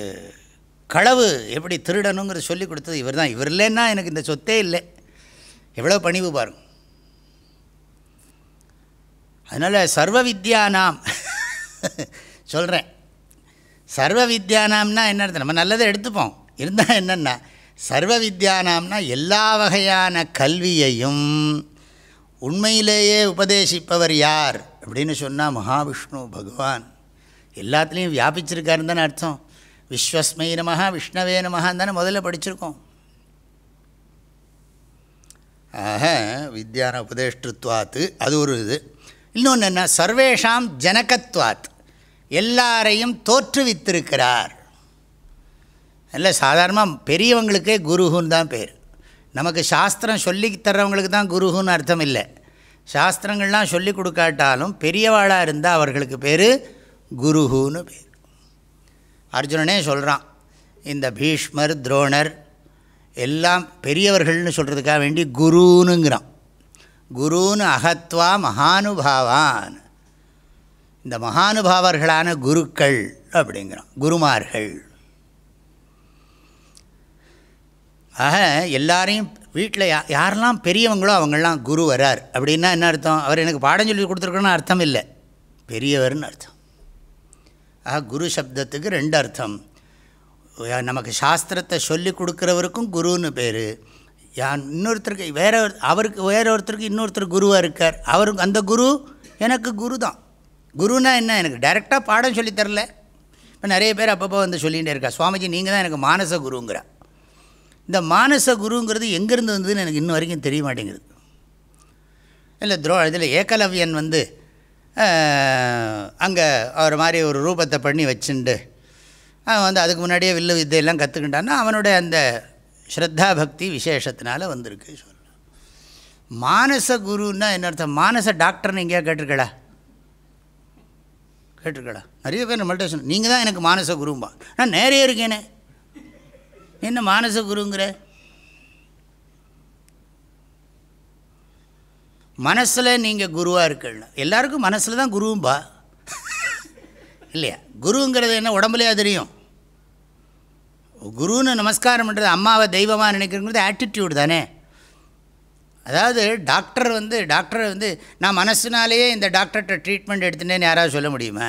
களவு எப்படி திருடணுங்கிறத சொல்லி கொடுத்தது இவர் தான் இவர் இல்லைன்னா எனக்கு இந்த சொத்தே இல்லை. எவ்வளோ பணிவு பாருங்க. அதனால் சர்வ வித்யா நாம். சொல்கிறேன் சர்வ வித்யானாம்னா என்ன நம்ம நல்லதை எடுத்துப்போம். இருந்தால் என்னென்னா சர்வ வித்யானாம்னா எல்லா வகையான கல்வியையும் உண்மையிலேயே உபதேசிப்பவர் யார் அப்படின்னு சொன்னால் மகாவிஷ்ணு பகவான். எல்லாத்துலேயும் வியாபிச்சிருக்காருன்னு தானே அர்த்தம். விஸ்வஸ்மை நமஹா விஷ்ணவே நமகான்னு தானே முதல்ல படிச்சிருக்கோம். ஆக வித்யான உபதேஷ்டத்வாத்து அது ஒரு இது. இன்னொன்று என்ன? சர்வேஷாம் ஜனகத்வாத். எல்லாரையும் தோற்றுவித்திருக்கிறார். இல்லை சாதாரணமாக பெரியவங்களுக்கே குருகுன்னு தான் பேர். நமக்கு சாஸ்திரம் சொல்லி தர்றவங்களுக்கு தான் குருகுன்னு அர்த்தம் இல்லை. சாஸ்திரங்கள்லாம் சொல்லி கொடுக்காட்டாலும் பெரியவாளாக இருந்தால் அவர்களுக்கு பேர் குருகுன்னு பேர். அர்ஜுனனே சொல்கிறான் இந்த பீஷ்மர் துரோணர் எல்லாம் பெரியவர்கள்னு சொல்கிறதுக்காக வேண்டி குருனுங்கிறான். குருன்னு அகத்வா மகானுபாவான். இந்த மகானுபாவர்களான குருக்கள் அப்படிங்கிறான். குருமார்கள். ஆக எல்லாரையும் வீட்டில் யா யாரெல்லாம் பெரியவங்களோ அவங்களாம் குரு வரார். அப்படின்னா என்ன அர்த்தம்? அவர் எனக்கு பாடம் சொல்லி கொடுத்துருக்கணும்னு அர்த்தம் இல்லை. பெரியவர்னு அர்த்தம். ஆக குரு சப்தத்துக்கு ரெண்டு அர்த்தம். நமக்கு சாஸ்திரத்தை சொல்லி கொடுக்குறவருக்கும் குருன்னு பேர். யான் இன்னொருத்தருக்கு வேற ஒரு- அவருக்கு வேற ஒருத்தருக்கு இன்னொருத்தர் குருவாக இருக்கார். அவருக்கு அந்த குரு எனக்கு குரு தான் குருனா என்ன? எனக்கு டைரெக்டாக பாடம் சொல்லித்தரல இப்போ நிறைய பேர் அப்பப்போ வந்து சொல்லிகிட்டே இருக்கா சுவாமிஜி நீங்கள் தான் எனக்கு மானச குருங்கிறா. இந்த மானச குருங்கிறது எங்கேருந்து வந்ததுன்னு எனக்கு இன்ன வரைக்கும் தெரிய மாட்டேங்குது. இல்லை துரோ இதில் ஏகலவ்யன் வந்து அங்கே அவர் மாதிரி ஒரு ரூபத்தை பண்ணி வச்சுண்டு அவன் வந்து அதுக்கு முன்னாடியே வில்லு வித்தையெல்லாம் கற்றுக்கிட்டான்னா அவனுடைய அந்த ஸ்ரத்தா பக்தி விசேஷத்தினால வந்திருக்கு. சொல்லலாம் மானச குருன்னா என்ன அர்த்தம்? மானச டாக்டர்னு எங்கேயா கேட்டிருக்கடா கேட்டிருக்கடா நிறைய பேர் நம்மள்ட்ட சொன்ன நீங்கள் தான் எனக்கு மானச குரும்பா. நான் நேரே இருக்கேனே. என்ன மானச குருங்கிற? மனசில் நீங்கள் குருவாக இருக்கணும் எல்லாருக்கும் மனசில் தான் குருவும்பா இல்லையா? குருங்கிறது என்ன உடம்புலையா தெரியும்? குருன்னு நமஸ்காரம் பண்ணுறது அம்மாவை தெய்வமாக நினைக்கிறங்கிறது ஆட்டிடியூட் தானே. அதாவது டாக்டர் வந்து டாக்டர் வந்து நான் மனசுனாலேயே இந்த டாக்டர்கிட்ட ட்ரீட்மெண்ட் எடுத்துட்டேன்னு யாராவது சொல்ல முடியுமா?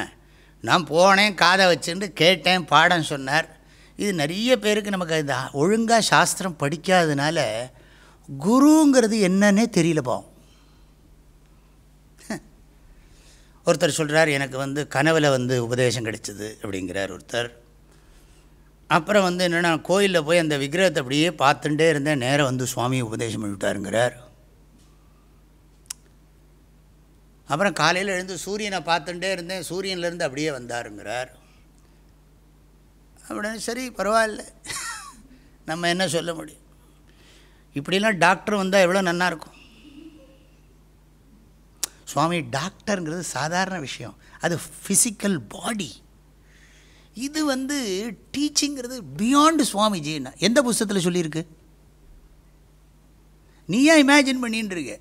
நான் போனேன் காதை வச்சுட்டு கேட்டேன் பாடம் சொன்னார். இது நிறைய பேருக்கு நமக்கு இந்த ஒழுங்காக சாஸ்திரம் படிக்காததுனால குருங்கிறது என்னன்னே தெரியல பாவம். ஒருத்தர் சொல்கிறார் எனக்கு வந்து கனவில் வந்து உபதேசம் கிடைச்சிது அப்படிங்கிறார் ஒருத்தர். அப்புறம் வந்து என்னென்னா கோயிலில் போய் அந்த விக்கிரகத்தை அப்படியே பார்த்துட்டே இருந்தேன் நேராக வந்து சுவாமி உபதேசம் பண்ணிவிட்டாருங்கிறார். அப்புறம் காலையில் எழுந்து சூரியனை பார்த்துட்டே இருந்தேன். சூரியன்லேருந்து அப்படியே வந்தாருங்கிறார். அப்படின்னு சரி பரவாயில்ல. நம்ம என்ன சொல்ல முடியும்? இப்படிலாம் டாக்டர் வந்தால் எவ்வளோ நல்லாயிருக்கும் சுவாமி டாக்டருங்கிறது சாதாரண விஷயம். அது ஃபிசிக்கல் பாடி இது வந்து டீச்சிங்கிறது பியாண்டு சுவாமிஜின்னா எந்த புஸ்தகத்தில் சொல்லியிருக்கு? நீயா இமேஜின் பண்ணின்னு இருக்க.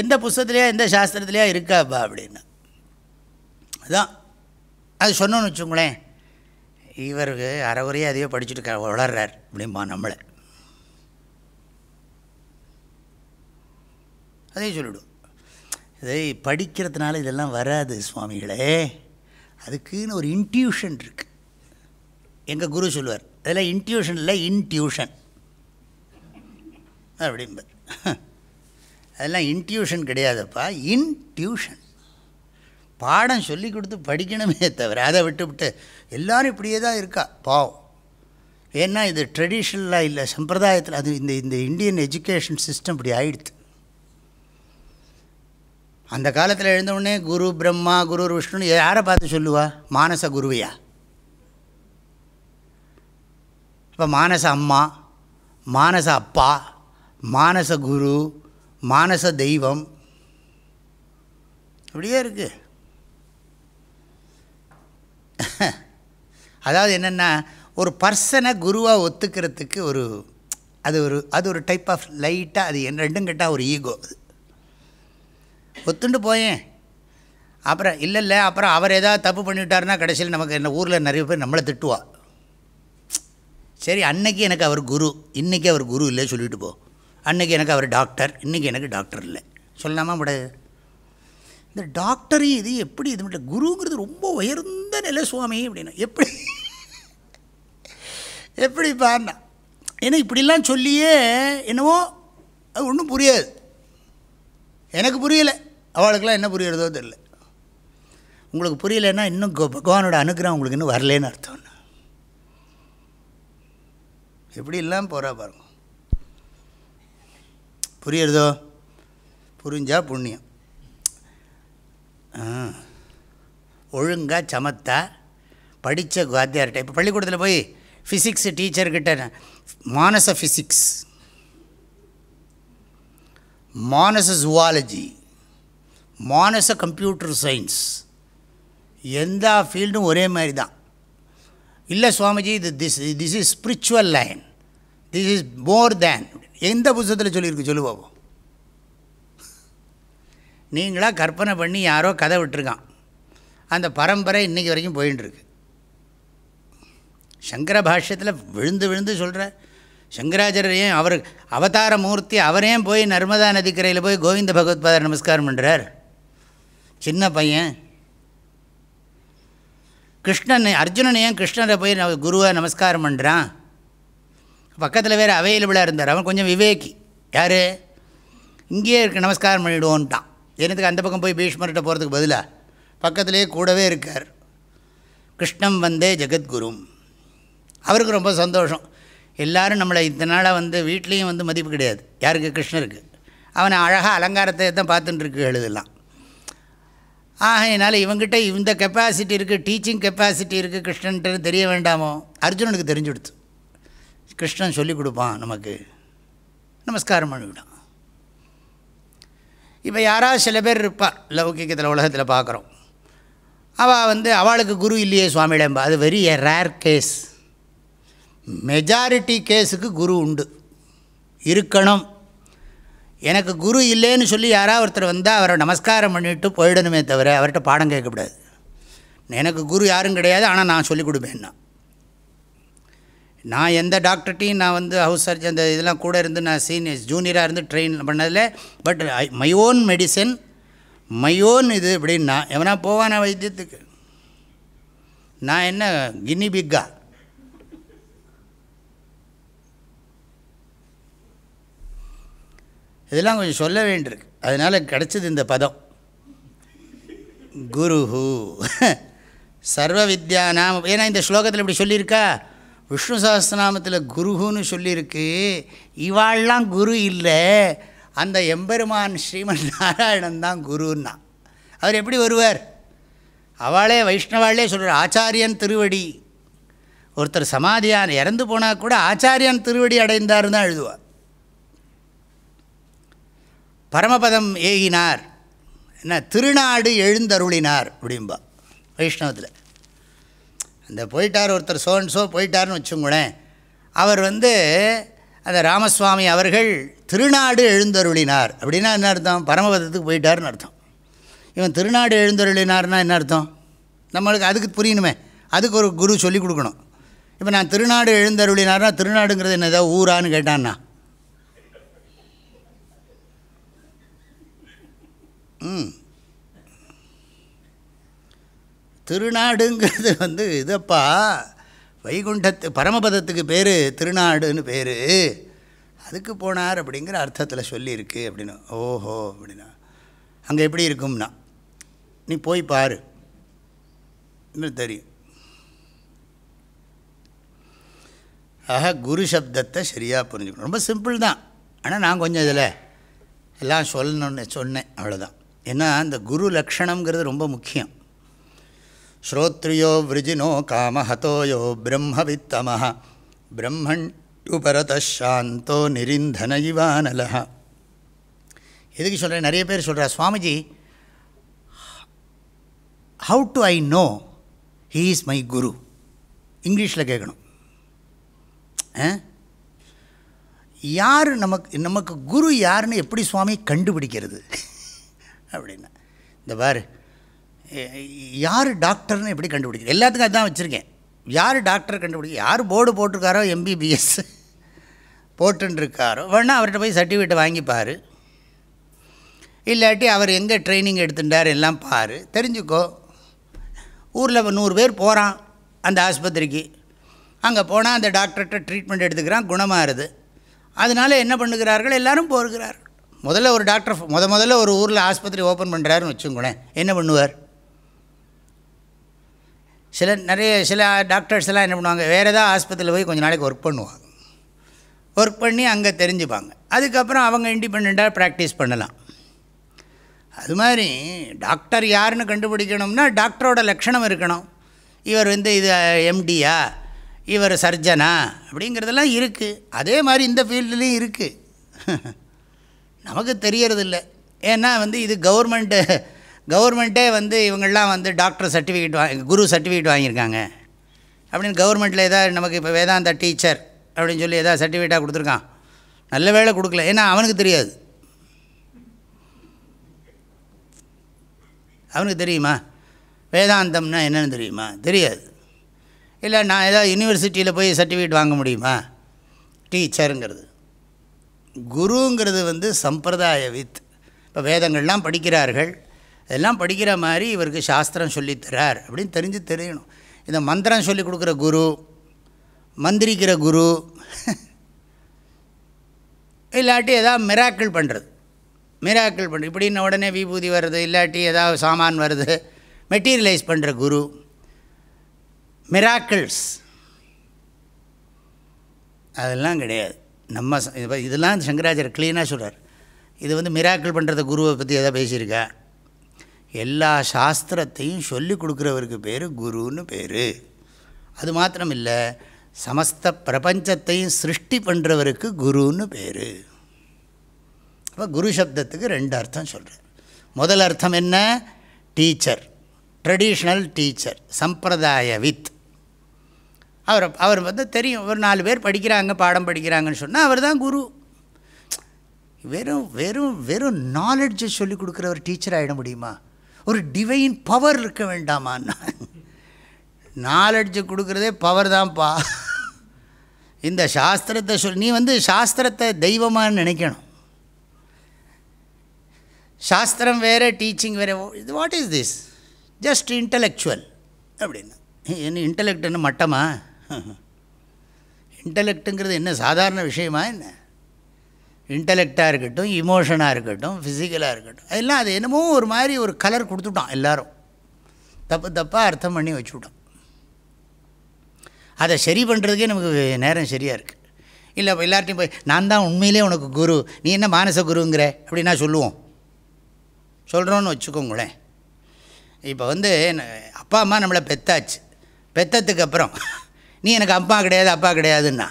எந்த புஸ்தத்துலேயோ எந்த சாஸ்திரத்துலையா இருக்காப்பா அப்படின்னு. அதான். அது சொன்னோன்னு வச்சுங்களேன் இவருக்கு அறகுறையாக அதையோ படிச்சுட்டு க வளர்றார் அப்படிம்பா நம்மளை. அதே சொல்லிவிடும். இதை படிக்கிறதுனால இதெல்லாம் வராது சுவாமிகளே. அதுக்குன்னு ஒரு இன்ட்யூஷன் இருக்குது எங்கள் குரு சொல்லுவார் அதெல்லாம் இன்ட்யூஷன் இல்லை இன்ட்யூஷன் அப்படிம்பார். அதெல்லாம் இன்ட்யூஷன் கிடையாதுப்பா. இன்ட்யூஷன் பாடம் சொல்லி கொடுத்து படிக்கணுமே தவிர அதை விட்டு விட்டு எல்லோரும் இப்படியே தான் இருக்கா? பாவம். ஏன்னா இது ட்ரெடிஷ்னலாக இல்லை சம்பிரதாயத்தில் அது இந்த இந்த இந்தியன் எஜுகேஷன் சிஸ்டம் இப்படி ஆயிடுது அந்த காலத்தில் எழுந்தவுடனே குரு பிரம்மா குரு விஷ்ணுன்னு யாரை பார்த்து சொல்லுவா? மானச குருவையா? இப்போ மானச அம்மா மானச அப்பா மானச குரு மானச தெய்வம். அப்படியே இருக்குது அதாவது என்னென்னா ஒரு பர்சனை குருவாக ஒத்துக்கிறதுக்கு ஒரு அது ஒரு அது ஒரு டைப் ஆஃப் லைட்டாக அது என் ரெண்டும் கேட்டால் ஒரு ஈகோ அது. ஒத்துண்டு போயேன். அப்புறம் இல்லை இல்லை அப்புறம் அவர் ஏதாவது தப்பு பண்ணிவிட்டாருன்னா கடைசியில் நமக்கு என்ன ஊரில் நிறைய பேர் நம்மளை திட்டுவா. சரி அன்னைக்கு எனக்கு அவர் குரு இன்றைக்கி அவர் குரு இல்லையே சொல்லிட்டு போ. அன்றைக்கி எனக்கு அவர் டாக்டர் இன்றைக்கி எனக்கு டாக்டர் இல்லை. சொல்லலாமா முடியாது இந்த டாக்டரு இது எப்படி இது மட்டும்? குருங்கிறது ரொம்ப உயர்ந்த நிலை சுவாமி அப்படின்னா. எப்படி? எப்படி பாருனா ஏன்னா இப்படிலாம் சொல்லியே என்னவோ? அது ஒன்றும் புரியாது. எனக்கு புரியலை. அவளுக்கெல்லாம் என்ன புரியறதோ தெரில உங்களுக்கு புரியலைன்னா இன்னும் கோ- பகவானோட அனுகிரகம் உங்களுக்கு இன்னும் வரலேன்னு அர்த்தம். எப்படி இல்லாமல் போகிறா பாருங்க. புரியுறதோ? புரிஞ்சால் புண்ணியம். ஒழுங்காக சமத்தா படித்த வாத்தியார்கிட்ட இப்போ பள்ளிக்கூடத்தில் போய் ஃபிசிக்ஸ் டீச்சர்கிட்ட மானச ஃபிசிக்ஸ் மானச ஜுவாலஜி மானச கம்ப்யூட்டர் சயின்ஸ் எந்த ஃபீல்டும் ஒரே மாதிரி தான் இல்லை சுவாமிஜி இது this this is spiritual line this is more than எந்த புத்தகத்தில் சொல்லியிருக்கு சொல்லுவோம் நீங்களாக கற்பனை பண்ணி யாரோ கதை விட்டுருக்கான். அந்த பரம்பரை இன்றைக்கி வரைக்கும் போயின்ட்டுருக்கு சங்கர பாஷ்யத்தில் விழுந்து விழுந்து சொல்கிற சங்கராச்சாரியர் ஏன் அவர் அவதார மூர்த்தி அவரையும் போய் நர்மதா நதிக்கரையில் போய் கோவிந்த பகவத்பாதர் நமஸ்காரம் பண்ணுறார் சின்ன பையன். கிருஷ்ணன் அர்ஜுனன் ஏன் கிருஷ்ணரை போய் குருவை நமஸ்காரம் பண்ணுறான் பக்கத்தில் வேறு அவைலபிளாக இருந்தார். அவன் கொஞ்சம் விவேகி. யார்? இங்கேயே இருக்க நமஸ்காரம் பண்ணிவிடுவோன்ட்டான் என்னத்துக்கு அந்த பக்கம் போய் பீஷ்மர்கிட்ட போகிறதுக்கு பதிலாக பக்கத்திலே கூடவே இருக்கார். கிருஷ்ணம் வந்தே ஜெகத்குரும் அவருக்கு ரொம்ப சந்தோஷம். எல்லோரும் நம்மளை இத்தனை நாளாக வந்து வீட்லேயும் வந்து மதிப்பு கிடையாது. யாருக்கு? கிருஷ்ணருக்கு. அவனை அழகாக அலங்காரத்தை தான் பார்த்துட்டுருக்கு எழுதலாம். ஆகையினால இவங்ககிட்ட இந்த கெப்பாசிட்டி இருக்குது டீச்சிங் கெப்பாசிட்டி இருக்குது கிருஷ்ணன்ட்டு தெரிய வேண்டாமோ? அர்ஜுனனுக்கு தெரிஞ்சு கொடுத்து. கிருஷ்ணன் சொல்லிக் கொடுப்பான் நமக்கு. நமஸ்காரம் பண்ணிவிடான் இப்போ யாராவது சில பேர் இருப்பாள் லௌகிக்கத்தில் உலகத்தில் பார்க்குறோம். அவள் வந்து அவளுக்கு குரு இல்லையே சுவாமியிடம்பா அது very a rare case majority கேஸுக்கு குரு உண்டு. இருக்கணும். எனக்கு குரு இல்லைன்னு சொல்லி யாராவது ஒருத்தர் வந்தால் அவரை நமஸ்காரம் பண்ணிவிட்டு போயிடணுமே தவிர அவர்கிட்ட பாடம் கேட்கக்கூடாது. எனக்கு குரு யாரும் கிடையாது ஆனால் நான் சொல்லிக் கொடுப்பேன்னா. நான் எந்த டாக்டர்ட்டையும் நான் வந்து ஹவுஸ் சர்ஜன் அந்த இதெல்லாம் கூட இருந்து நான் சீனியர் ஜூனியராக இருந்து ட்ரெயின் பண்ணதில் but my own medicine my own இது அப்படின்னா எவனா போவானா வைத்தியத்துக்கு? நான் என்ன கின்னி பிக்கா இதெல்லாம் கொஞ்சம் சொல்ல வேண்டியிருக்கு. அதனால் கிடச்சிது இந்த பதம். குருஹூ. சர்வ வித்யா நாம் ஏன்னா இந்த ஸ்லோகத்தில் இப்படி சொல்லியிருக்கா? விஷ்ணு சஹஸ்ரநாமத்தில் குருகுன்னு சொல்லியிருக்கு. இவாள்லாம் குரு இல்லை. அந்த எம்பெருமான் ஸ்ரீமன் நாராயணன் தான் குருன்னா. அவர் எப்படி வருவார்? அவளே வைஷ்ணவாளே சொல்கிறார் ஆச்சாரியன் திருவடி. ஒருத்தர் சமாதியான் இறந்து போனால் கூட ஆச்சாரியன் திருவடி அடைந்தார் தான் எழுதுவார். பரமபதம் ஏகினார். என்ன திருநாடு எழுந்தருளினார் அப்படிம்பா வைஷ்ணவத்தில். அந்த போயிட்டார் ஒருத்தர் சோன் சோ போயிட்டார்னு வச்சுங்களேன். அவர் வந்து அந்த ராமசுவாமி அவர்கள் திருநாடு எழுந்தருளினார். அப்படின்னா என்ன அர்த்தம்? பரமபதத்துக்கு போயிட்டார்னு அர்த்தம். இவன் திருநாடு எழுந்தருளினார்னா என்ன அர்த்தம்? நம்மளுக்கு அதுக்கு புரியணுமே. அதுக்கு ஒரு குரு சொல்லிக் கொடுக்கணும். இப்போ நான் திருநாடு எழுந்தருளினார்னா திருநாடுங்கிறது என்ன ஏதாவது ஊரான்னு கேட்டான்னா. ம். திருநாடுங்கிறது வந்து இதப்பா? வைகுண்டத்து பரமபதத்துக்கு பேர் திருநாடுன்னு பேர். அதுக்கு போனார் அப்படிங்கிற அர்த்தத்தில் சொல்லியிருக்கு அப்படின்னு. ஓஹோ அப்படின்னா. அங்கே எப்படி இருக்கும்னா நீ போய் பாரு. தெரியும். ஆக குரு சப்தத்தை சரியாக புரிஞ்சுக்கணும். ரொம்ப சிம்பிள் தான். ஆனால் நான் கொஞ்சம் இதில் எல்லாம் சொல்லணும்னு சொன்னேன் அவ்வளோதான் ஏன்னா இந்த குரு லக்ஷணங்கிறது ரொம்ப முக்கியம். ஸ்ரோத்ரியோ விருஜினோ காமஹதோயோ பிரம்மவித்தம பிரம்மன் உபரதாந்தோ நிரிந்தன இவானலா எதுக்கு சொல்கிறேன் நிறைய பேர் சொல்கிறா Swamiji how to I know he is my guru இங்கிலீஷில் கேட்கணும். ஆ? யார் நமக்கு நமக்கு குரு யாருன்னு எப்படி சுவாமி கண்டுபிடிக்கிறது? அப்படின்னா இந்த பாரு யார் டாக்டர்னு எப்படி கண்டுபிடிக்கிறது? எல்லாத்துக்கும் அதுதான் வச்சுருக்கேன். யார் டாக்டர் கண்டுபிடிக்க யார் போர்டு போட்டிருக்காரோ எம்பிபிஎஸ் போட்டுருக்காரோ வேணால் அவர்கிட்ட போய் சர்டிஃபிகேட்டை வாங்கிப்பார். இல்லாட்டி அவர் எங்கே ட்ரைனிங் எடுத்துட்டார் எல்லாம் பார். தெரிஞ்சுக்கோ. ஊரில் நூறு பேர் போகிறான் அந்த ஆஸ்பத்திரிக்கு. அங்கே போனால் அந்த டாக்டர்கிட்ட ட்ரீட்மெண்ட் எடுத்துக்கிறான் குணமாகுது அதனால என்ன பண்ணுகிறார்கள்? எல்லாரும் போகிறார்கள். முதல்ல ஒரு டாக்டர் முத முதல்ல ஒரு ஊரில் ஆஸ்பத்திரி ஓப்பன் பண்ணுறாருன்னு வச்சுக்கோங்களேன். என்ன பண்ணுவார்? சில நிறைய சில டாக்டர்ஸ் எல்லாம் என்ன பண்ணுவாங்க வேறு ஏதாவது ஆஸ்பத்திரியில் போய் கொஞ்சம் நாளைக்கு ஒர்க் பண்ணுவாங்க. ஒர்க் பண்ணி அங்கே தெரிஞ்சுப்பாங்க. அதுக்கப்புறம் அவங்க இண்டிபெண்ட்டாக ப்ராக்டிஸ் பண்ணலாம். அது மாதிரி டாக்டர் யாருன்னு கண்டுபிடிக்கணும்னா டாக்டரோட லட்சணம் இருக்கணும். இவர் வந்து இது எம்டியா இவர் சர்ஜனா அப்படிங்கிறதெல்லாம் இருக்குது அதே மாதிரி இந்த ஃபீல்டுலேயும் இருக்குது நமக்கு தெரியறதில்ல. ஏன்னா வந்து இது கவர்மெண்ட்டு கவர்மெண்ட்டே வந்து இவங்கெல்லாம் வந்து டாக்டர் சர்டிஃபிகேட் வா குரு சர்டிஃபிகேட் வாங்கியிருக்காங்க. அப்படின்னு கவர்மெண்ட்டில் ஏதாவது நமக்கு இப்போ வேதாந்தா டீச்சர் அப்படின்னு சொல்லி எதாவது சர்டிஃபிகேட்டாக கொடுத்துருக்கான். நல்ல வேலை கொடுக்கல. ஏன்னா அவனுக்கு தெரியாது. அவனுக்கு தெரியுமா? வேதாந்தம்னா என்னென்னு தெரியுமா? தெரியாது. இல்லை நான் ஏதாவது யூனிவர்சிட்டியில் போய் சர்டிஃபிகேட் வாங்க முடியுமா? டீச்சருங்கிறது. குருங்கிறது வந்து சம்பிரதாய வித். இப்போ வேதங்கள்லாம் படிக்கிறார்கள். இதெல்லாம் படிக்கிற மாதிரி இவருக்கு சாஸ்திரம் சொல்லித்தரார் அப்படின்னு தெரிஞ்சு தெரியணும். இந்த மந்திரம் சொல்லி கொடுக்குற குரு மந்திரிக்கிற குரு இல்லாட்டி எதாவது மிராக்கிள் பண்ணுறது மிராக்கிள் பண்ணுறது இப்படின்னு உடனே விபூதி வருது இல்லாட்டி ஏதாவது சாமான் வருது. மெட்டீரியலைஸ் பண்ணுற குரு. மிராக்கிள்ஸ் அதெல்லாம் கிடையாது. நம்ம இதெல்லாம் சங்கராச்சாரியர் க்ளீனாக சொல்கிறார் இது வந்து மிராக்கிள் பண்ணுறத குருவை பற்றி எதாவது பேசியிருக்கா? எல்லா சாஸ்திரத்தையும் சொல்லி கொடுக்குறவருக்கு பேர் குருன்னு பேர். அது மாத்திரம் இல்லை சமஸ்த பிரபஞ்சத்தையும் சிருஷ்டி பண்ணுறவருக்கு குருன்னு பேர். அப்போ குரு சப்தத்துக்கு ரெண்டு அர்த்தம் சொல்கிறேன் முதல் அர்த்தம் என்ன? டீச்சர் ட்ரெடிஷ்னல் டீச்சர் சம்பிரதாய வித். அவர் அவர் வந்து தெரியும் ஒரு நாலு பேர் படிக்கிறாங்க பாடம் படிக்கிறாங்கன்னு சொன்னால் அவர் தான் குரு. வெறும் வெறும் வெறும் நாலெட்ஜை சொல்லி கொடுக்குற ஒரு டீச்சர் ஆகிட முடியுமா? ஒரு டிவைன் பவர் இருக்க வேண்டாமான்னா நாலெட்ஜை கொடுக்குறதே பவர் தான்ப்பா. இந்த சாஸ்திரத்தை சொல் நீ வந்து சாஸ்திரத்தை தெய்வமாக நினைக்கணும். சாஸ்திரம் வேறு டீச்சிங் வேறு இது what is this just intellectual அப்படின்னு. என்ன இன்டலெக்ட்னு மட்டமா? இன்டலெக்டுங்கிறது என்ன சாதாரண விஷயமா என்ன? இன்டலெக்டாக இருக்கட்டும் இமோஷனாக இருக்கட்டும் ஃபிசிக்கலாக இருக்கட்டும் அதெல்லாம் அது என்னமோ ஒரு மாதிரி ஒரு கலர் கொடுத்துட்டோம் எல்லோரும். தப்பு தப்பாக அர்த்தம் பண்ணி வச்சுவிட்டோம் அதை சரி பண்ணுறதுக்கே நமக்கு நேரம் சரியாக இருக்குது இல்லை இப்போ எல்லார்ட்டையும் போய் நான் தான் உண்மையிலே உனக்கு குரு நீ என்ன மானச குருங்கிற? அப்படின்னா சொல்லுவோம். சொல்கிறோன்னு வச்சுக்கோங்களேன். இப்போ வந்து அப்பா அம்மா நம்மளை பெத்தாச்சு. பெத்ததுக்கு அப்புறம் நீ எனக்கு அப்பா கிடையாது அப்பா கிடையாதுன்னா?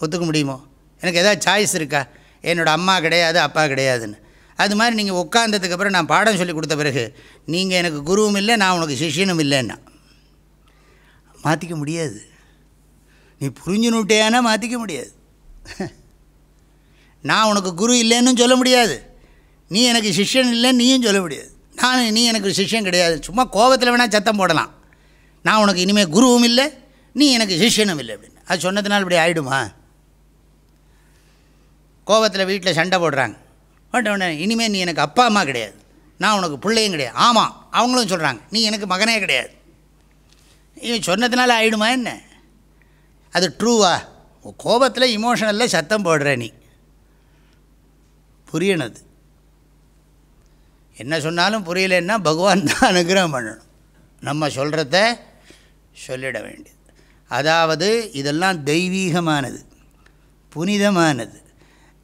ஒத்துக்க முடியுமோ? எனக்கு எதாவது சாய்ஸ் இருக்கா? என்னோடய அம்மா கிடையாது அப்பா கிடையாதுன்னு. அது மாதிரி நீங்கள் உட்காந்ததுக்கப்புறம் நான் பாடம் சொல்லி கொடுத்த பிறகு நீங்கள் எனக்கு குருவும் இல்லை நான் உனக்கு சிஷ்யனும் இல்லைன்னா. மாற்றிக்க முடியாது. நீ புரிஞ்சுனுட்டேனா மாற்றிக்க முடியாது. நான் உனக்கு குரு இல்லைன்னு சொல்ல முடியாது. நீ எனக்கு சிஷ்யன் இல்லைன்னு நீயும் சொல்ல முடியாது. நான் நீ எனக்கு சிஷ்யன் கிடையாது. சும்மா கோபத்தில் வேணால் சத்தம் போடலாம். நான் உனக்கு இனிமேல் குருவும் இல்லை நீ எனக்கு சிஷ்யனும் இல்லை அப்படின்னு. அது சொன்னதுனால் இப்படி ஆகிடுமா கோபத்தில் வீட்டில் சண்டை போடுறாங்க. பட் உடனே இனிமேல் நீ எனக்கு அப்பா அம்மா கிடையாது. நான் உனக்கு பிள்ளையும் கிடையாது. ஆமாம் அவங்களும் சொல்கிறாங்க நீ எனக்கு மகனே கிடையாது. இவன் சொன்னதுனால ஆயிடுமா என்ன? அது ட்ரூவா கோபத்தில் இமோஷனலில் சத்தம் போடுற நீ. புரியணுது என்ன சொன்னாலும் புரியலைன்னா பகவான் தான் அனுகிரகம் பண்ணணும். நம்ம சொல்கிறத சொல்லிட வேண்டியது. அதாவது இதெல்லாம் தெய்வீகமானது புனிதமானது.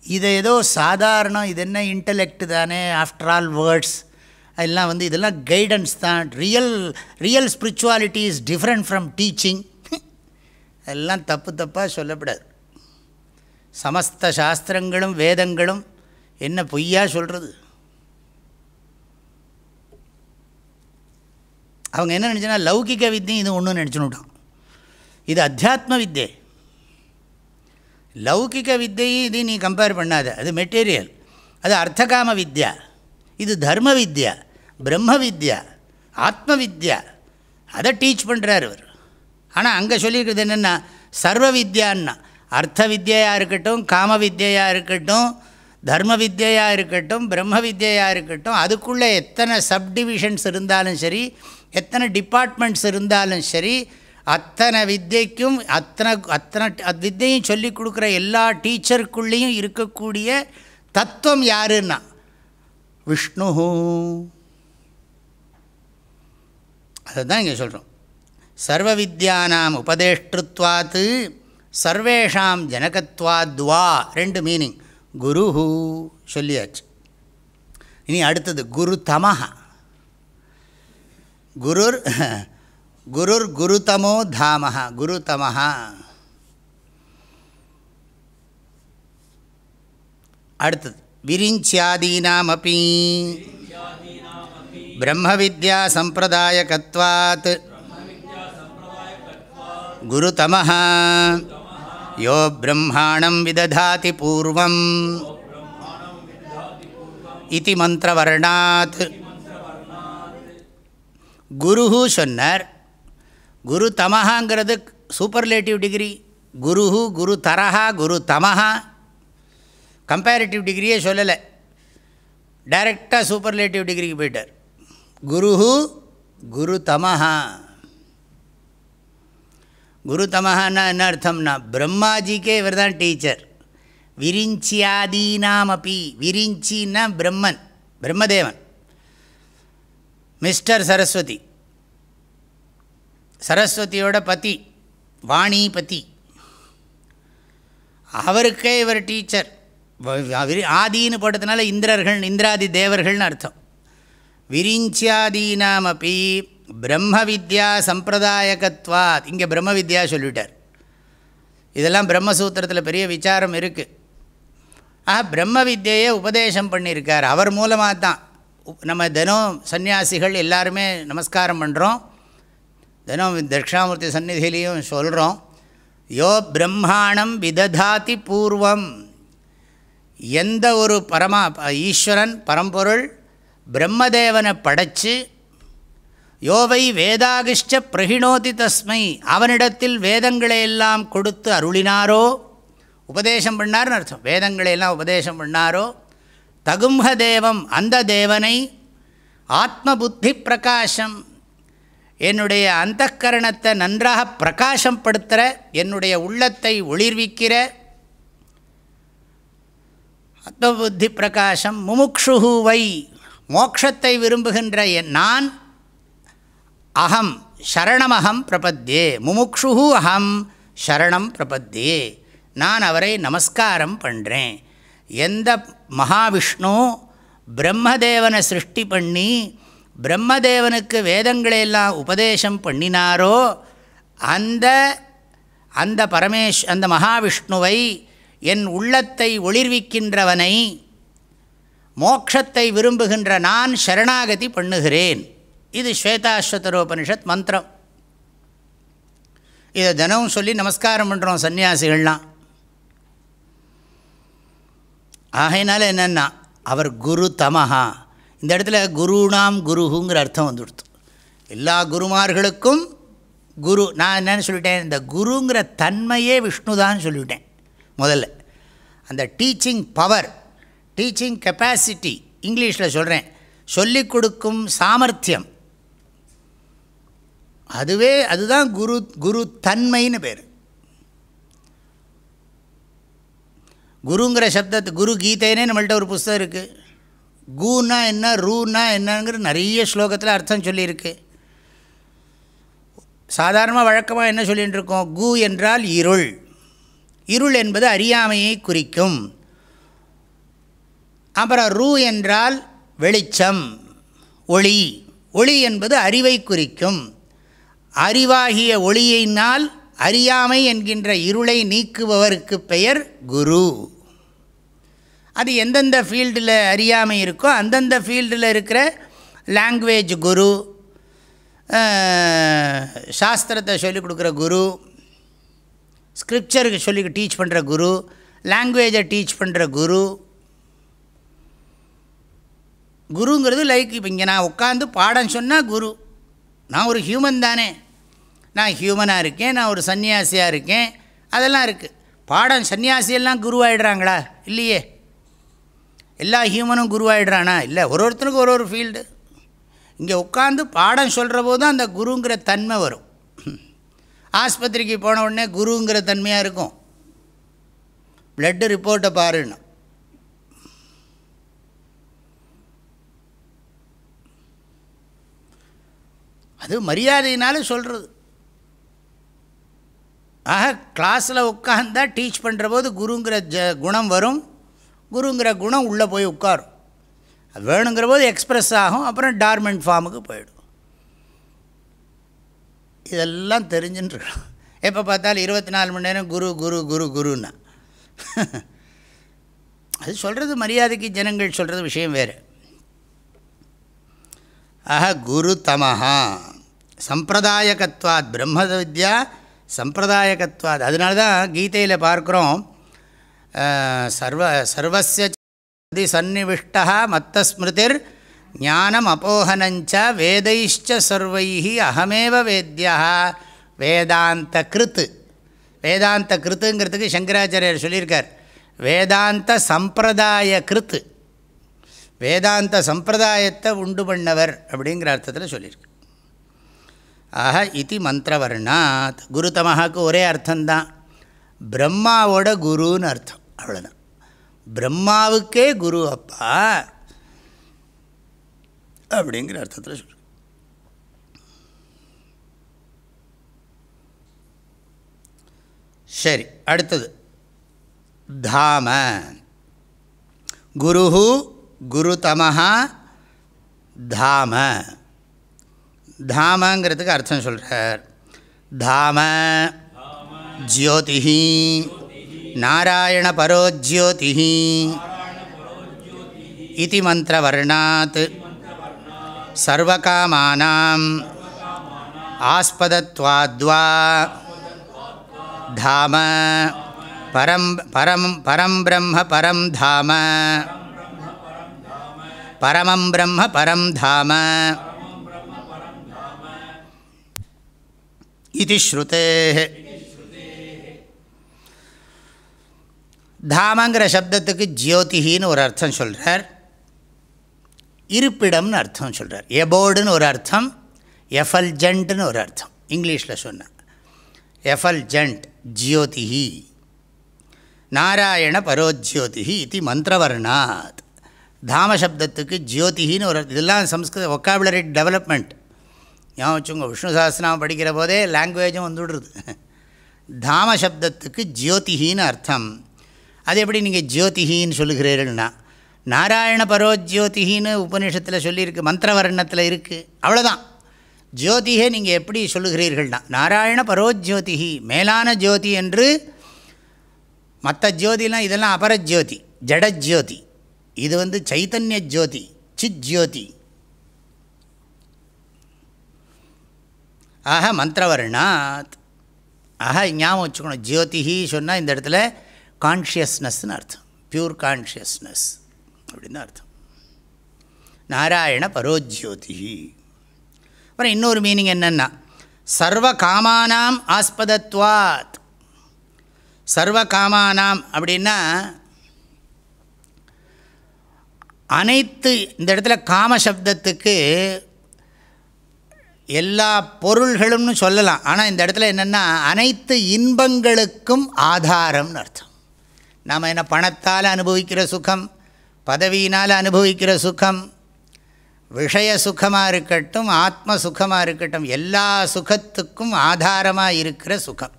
இதை ஏதோ சாதாரணம் இது என்ன இன்டலெக்ட் தானே? ஆஃப்டர் ஆல் வேர்ட்ஸ் அதெல்லாம் வந்து இதெல்லாம் கைடன்ஸ் தான். Real real spirituality is different from teaching எல்லாம் தப்பு தப்பாக சொல்லப்படாது. சமஸ்த சாஸ்திரங்களும் வேதங்களும் என்ன பொய்யா சொல்கிறது அவங்க என்ன நினச்சினா லௌகிக வித்தியும் இது ஒன்றும் நினச்சுனுட்டான் இது அத்தியாத்ம வித்தியை லௌகிக வித்தையும் இதையும் நீ கம்பேர் பண்ணாத. அது மெட்டீரியல் அது அர்த்தகாம வித்யா. இது தர்ம வித்யா. பிரம்ம வித்யா. ஆத்ம வித்யா. அதை டீச் பண்ணுறார் அவர் ஆனால் அங்கே சொல்லியிருக்கிறது என்னென்னா சர்வ வித்யான்னா அர்த்த வித்யாக இருக்கட்டும் காம வித்யாக இருக்கட்டும் தர்ம வித்யாக இருக்கட்டும் பிரம்ம வித்யாக இருக்கட்டும் அதுக்குள்ளே எத்தனை சப்டிவிஷன்ஸ் இருந்தாலும் சரி எத்தனை டிபார்ட்மெண்ட்ஸ் இருந்தாலும் சரி அத்தனை வித்தைக்கும் அத்தனை அத்தனை அத் வித்தையும் சொல்லிக் கொடுக்குற எல்லா டீச்சருக்குள்ளேயும் இருக்கக்கூடிய தத்துவம் யாருன்னா? விஷ்ணு. அதை தான் இங்கே சொல்கிறோம் சர்வ வித்யானாம் உபதேஷ்டத்வாத்து சர்வேஷாம் ஜனகத்வாத்வா ரெண்டு மீனிங் குரு சொல்லியாச்சு. இனி அடுத்தது குரு தமஹா குருர் குருர் குருதமோ தாமஹா குருதமஹா. அடுத்தது விரிஞ்சியாதீனாமப்பி பிரம்மவித்யா சம்பிரதாயகத்வாத். குருதமः யோ பிரம்மாணம் விததாதி பூர்வம். இதி மந்திரவர்ணாத். குருஹு சொன்னார் குரு தமஹாங்கிறது சூப்பர்லேட்டிவ் டிகிரி குருஹு குரு தரஹா குரு தமஹா. கம்பேரிட்டிவ் டிகிரியே சொல்லலை. டைரெக்டாக சூப்பர்லேட்டிவ் டிகிரிக்கு போயிட்டார். குருஹு குரு தமஹா. குரு தமஹான்னா என்ன அர்த்தம்னா பிரம்மாஜிக்கே இவர் தான் டீச்சர் விரிஞ்சியாதீனாமப்பி விரிஞ்சின்னா பிரம்மன் பிரம்மதேவன். மிஸ்டர் சரஸ்வதி. சரஸ்வதியோட பதி வாணி பதி அவருக்கே இவர் டீச்சர் ஆதின்னு போட்டதுனால இந்திரர்கள் இந்திராதி தேவர்கள்னு அர்த்தம். விரிஞ்சியாதீனாமப்பி பிரம்ம வித்யா சம்பிரதாயகத்வாத். இங்கே பிரம்ம வித்யா சொல்லிட்டார். இதெல்லாம் பிரம்மசூத்திரத்தில் பெரிய விசாரம் இருக்குது ஆ பிரம்ம வித்யையை உபதேசம் பண்ணியிருக்கார். அவர் மூலமாக தான். நம்ம தினம் சன்னியாசிகள் எல்லாருமே நமஸ்காரம் பண்ணுறோம் தினம் தட்சிணாமூர்த்தி சந்நிதியிலையும் சொல்கிறோம் யோ பிரம்மாணம் விததாதி பூர்வம். எந்த ஒரு பரமா ஈஸ்வரன் பரம்பொருள் பிரம்மதேவனை படைச்சு யோவை வேதாகிஷ்ட பிரகிணோதி தஸ்மை அவனிடத்தில் வேதங்களை எல்லாம் கொடுத்து அருளினாரோ உபதேசம் பண்ணார்னு அர்த்தம். வேதங்களை எல்லாம் உபதேசம் பண்ணாரோ தகும்ஹ தேவம் அந்த தேவனை ஆத்ம புத்தி பிரகாசம் என்னுடைய அந்த கரணத்தை நன்றாக பிரகாசம் படுத்துகிற என்னுடைய உள்ளத்தை ஒளிர்விக்கிற அத்தபுத்தி பிரகாசம் முமுக்ஷுவை மோக்ஷத்தை விரும்புகின்ற என் நான் அகம் சரணமகம் பிரபத்தியே முமுக்ஷு அகம் சரணம் பிரபத்தியே நான் அவரை நமஸ்காரம் பண்ணுறேன் எந்த மகாவிஷ்ணு பிரம்மதேவனை சிருஷ்டி பண்ணி பிரம்மதேவனுக்கு வேதங்களையெல்லாம் உபதேசம் பண்ணினாரோ அந்த அந்த பரமேஷ் அந்த மகாவிஷ்ணுவை என் உள்ளத்தை ஒளிர்விக்கின்றவனை மோக்ஷத்தை விரும்புகின்ற நான் சரணாகதி பண்ணுகிறேன். இது ஸ்வேதாஸ்வதரோபனிஷத் மந்திரம். இதை தினமும் சொல்லி நமஸ்காரம் பண்ணுறோம் சன்னியாசிகள்லாம் ஆகையினால என்னென்னா அவர் குரு தமஹா. இந்த இடத்துல குருணாம் குருஹுங்கிற அர்த்தம் வந்துடுத்து எல்லா குருமார்களுக்கும் குரு நான் என்னென்னு சொல்லிட்டேன் இந்த குருங்கிற தன்மையே விஷ்ணு தான் சொல்லிவிட்டேன் முதல்ல. அந்த டீச்சிங் பவர் டீச்சிங் கெப்பாசிட்டி இங்கிலீஷில் சொல்கிறேன் சொல்லிக் கொடுக்கும் சாமர்த்தியம். அதுவே அதுதான் குரு குரு தன்மைன்னு பேர். குருங்கிற சப்தத்து குரு கீதைன்னே நம்மள்கிட்ட ஒரு புஸ்தகம் இருக்குது கூனா என்ன ரூனா என்னங்கிற நிறைய ஸ்லோகத்தில் அர்த்தம் சொல்லியிருக்கு. சாதாரணமாக வழக்கமாக என்ன சொல்லிகிட்டு இருக்கோம் கு என்றால் இருள். இருள் என்பது அறியாமையை குறிக்கும். அப்புறம் ரூ என்றால் வெளிச்சம் ஒளி. ஒளி என்பது அறிவை குறிக்கும். அறிவாகிய ஒளியினால் அறியாமை என்கின்ற இருளை நீக்குபவருக்கு பெயர் குரு. அது எந்தெந்த ஃபீல்டில் அறியாமை இருக்கோ அந்தந்த ஃபீல்டில் இருக்கிற லாங்குவேஜ் குரு சாஸ்திரத்தை சொல்லிக் கொடுக்குற குரு ஸ்கிரிப்சருக்கு சொல்லி டீச் பண்ணுற குரு லாங்குவேஜை டீச் பண்ணுற குரு. குருங்கிறது லைக் இப்போ இங்கே நான் உட்காந்து பாடம் சொன்னால் குரு. நான் ஒரு ஹியூமன் தானே. நான் ஹியூமனாக இருக்கேன் நான் ஒரு சன்னியாசியாக இருக்கேன் அதெல்லாம் இருக்குது பாடம் சன்னியாசியெல்லாம் குருவாயிடுறாங்களா இல்லையே. எல்லா ஹியூமனும் குருவாயிடுறானா? இல்லை ஒரு ஒருத்தனுக்கு ஒரு ஒரு ஃபீல்டு இங்கே உட்காந்து பாடம் சொல்கிற போது அந்த குருங்கிற தன்மை வரும். ஆஸ்பத்திரிக்கு போன உடனே குருங்கிற தன்மையாக இருக்கும். ப்ளட்டு ரிப்போர்ட்டை பாருன்னு. அது மரியாதையினால சொல்கிறது ஆக கிளாஸில் உட்காந்தா டீச் பண்ணுற போது குருங்கிற ஜ குணம் வரும். குருங்கிற குணம் உள்ளே போய் உட்காரும். அது வேணுங்கிற போது எக்ஸ்ப்ரெஸ் ஆகும் அப்புறம் டார்மெண்ட் ஃபார்முக்கு போயிடும். இதெல்லாம் தெரிஞ்சுன்னு எப்போ பார்த்தாலும் இருபத்தி நாலு மணி நேரம் குரு குரு குரு குருன்னா. அது சொல்கிறது மரியாதைக்கு ஜனங்கள் சொல்கிறது விஷயம் வேறு. அஹ குரு தமஹா. சம்பிரதாயகத்வாத் பிரம்ம வித்யா சம்பிரதாயகத்வாத். அதனால தான் கீதையில் பார்க்குறோம் சர்வ சர்வசிய சந்நிவிஷ்டா மத்தஸ்மிருதிர் ஞானம் அப்போகனஞ்ச வேதைச்ச சர்வை அகமேவ வேத்யா. வேதாந்த கிருத்து. வேதாந்த கிருத்துங்கிறதுக்கு சங்கராச்சாரியர் சொல்லியிருக்கார். வேதாந்த சம்பிரதாய கிருத்து. வேதாந்த சம்பிரதாயத்தை உண்டு பண்ணவர் அப்படிங்கிற அர்த்தத்தில் சொல்லியிருக்கு. ஆக இது மந்திரவர்ணாத். குருதமஹாக்கு ஒரே அர்த்தம்தான். பிரம்மாவோட குருன்னு அர்த்தம். அவ்வளோதான் பிரம்மாவுக்கே குரு அப்பா அப்படிங்கிற அர்த்தத்தில் சொல்லு சரி அடுத்தது. தாம. குரு குருதமஹா தாம. தாமங்கிறதுக்கு அர்த்தம் சொல்கிறார் தாம. ஜோதிஹி. நாராயண பரோ ஜோதிஹி இது மந்திரவர்ணாத் சர்வகாமானாம் ஆஸ்பதத்வாத்வா தாம பரம் பரம் பரம் பிரம்ம பரம் தாம பரமம் பிரம்ம பரம் தாம தாமங்கிற சப்தத்துக்கு ஜோதிஹின்னு ஒரு அர்த்தம் சொல்கிறார் இருப்பிடம்னு அர்த்தம் சொல்கிறார் எபோர்டுன்னு ஒரு அர்த்தம் எஃபல்ஜண்ட்னு ஒரு அர்த்தம். இங்கிலீஷில் சொன்னேன் எஃபல்ஜண்ட் ஜியோதிஹி. நாராயண பரோஜ்யோதிஹி இது மந்திரவர்ணாத். தாம சப்தத்துக்கு ஜோதிஹின்னு ஒரு இதெல்லாம் சம்ஸ்கிருத ஒக்காபுலரி டெவலப்மெண்ட் ஏன் வச்சுங்க விஷ்ணு சாஸ்திரம் படிக்கிற போதே லாங்குவேஜும் வந்துவிடுறது தாம சப்தத்துக்கு ஜோதிஹின்னு அர்த்தம். அது எப்படி நீங்கள் ஜோதிகின்னு சொல்லுகிறீர்கள்னா நாராயண பரோஜ்யோதிஹின்னு உபநிஷத்தில் சொல்லியிருக்கு மந்திரவர்ணத்தில் இருக்குது அவ்வளோதான் ஜோதிகை நீங்கள் எப்படி சொல்லுகிறீர்கள்னா நாராயண பரோஜ்யோதிஹி மேலான ஜோதி என்று மற்ற ஜோதிலாம் இதெல்லாம் அபரஜோதி ஜடஜோதி இது வந்து சைத்தன்ய ஜோதி சித் ஜோதி ஆக மந்திரவர்ணாத். ஆக ஞாபகம் வச்சுக்கணும் ஜோதிஹி சொன்னால் இந்த இடத்துல கான்ஷியஸ்னஸ்னு அர்த்தம். பியூர் கான்ஷியஸ்னஸ் அப்படின்னு அர்த்தம். நாராயண பரோஜ்யோதிஹி அப்புறம் இன்னொரு மீனிங் என்னென்னா சர்வ காமானாம் ஆஸ்பதத்வாத். சர்வ காமானாம் அப்படின்னா அனைத்து இந்த இடத்துல காம சப்தத்துக்கு எல்லா பொருள்களும்னு சொல்லலாம். ஆனால் இந்த இடத்துல என்னென்னா அனைத்து இன்பங்களுக்கும் ஆதாரம்னு அர்த்தம். நாம் என்ன பணத்தால் அனுபவிக்கிற சுகம் பதவியினால் அனுபவிக்கிற சுகம் விஷய சுகமாக இருக்கட்டும் ஆத்ம சுகமாக இருக்கட்டும் எல்லா சுகத்துக்கும் ஆதாரமாக இருக்கிற சுகம்.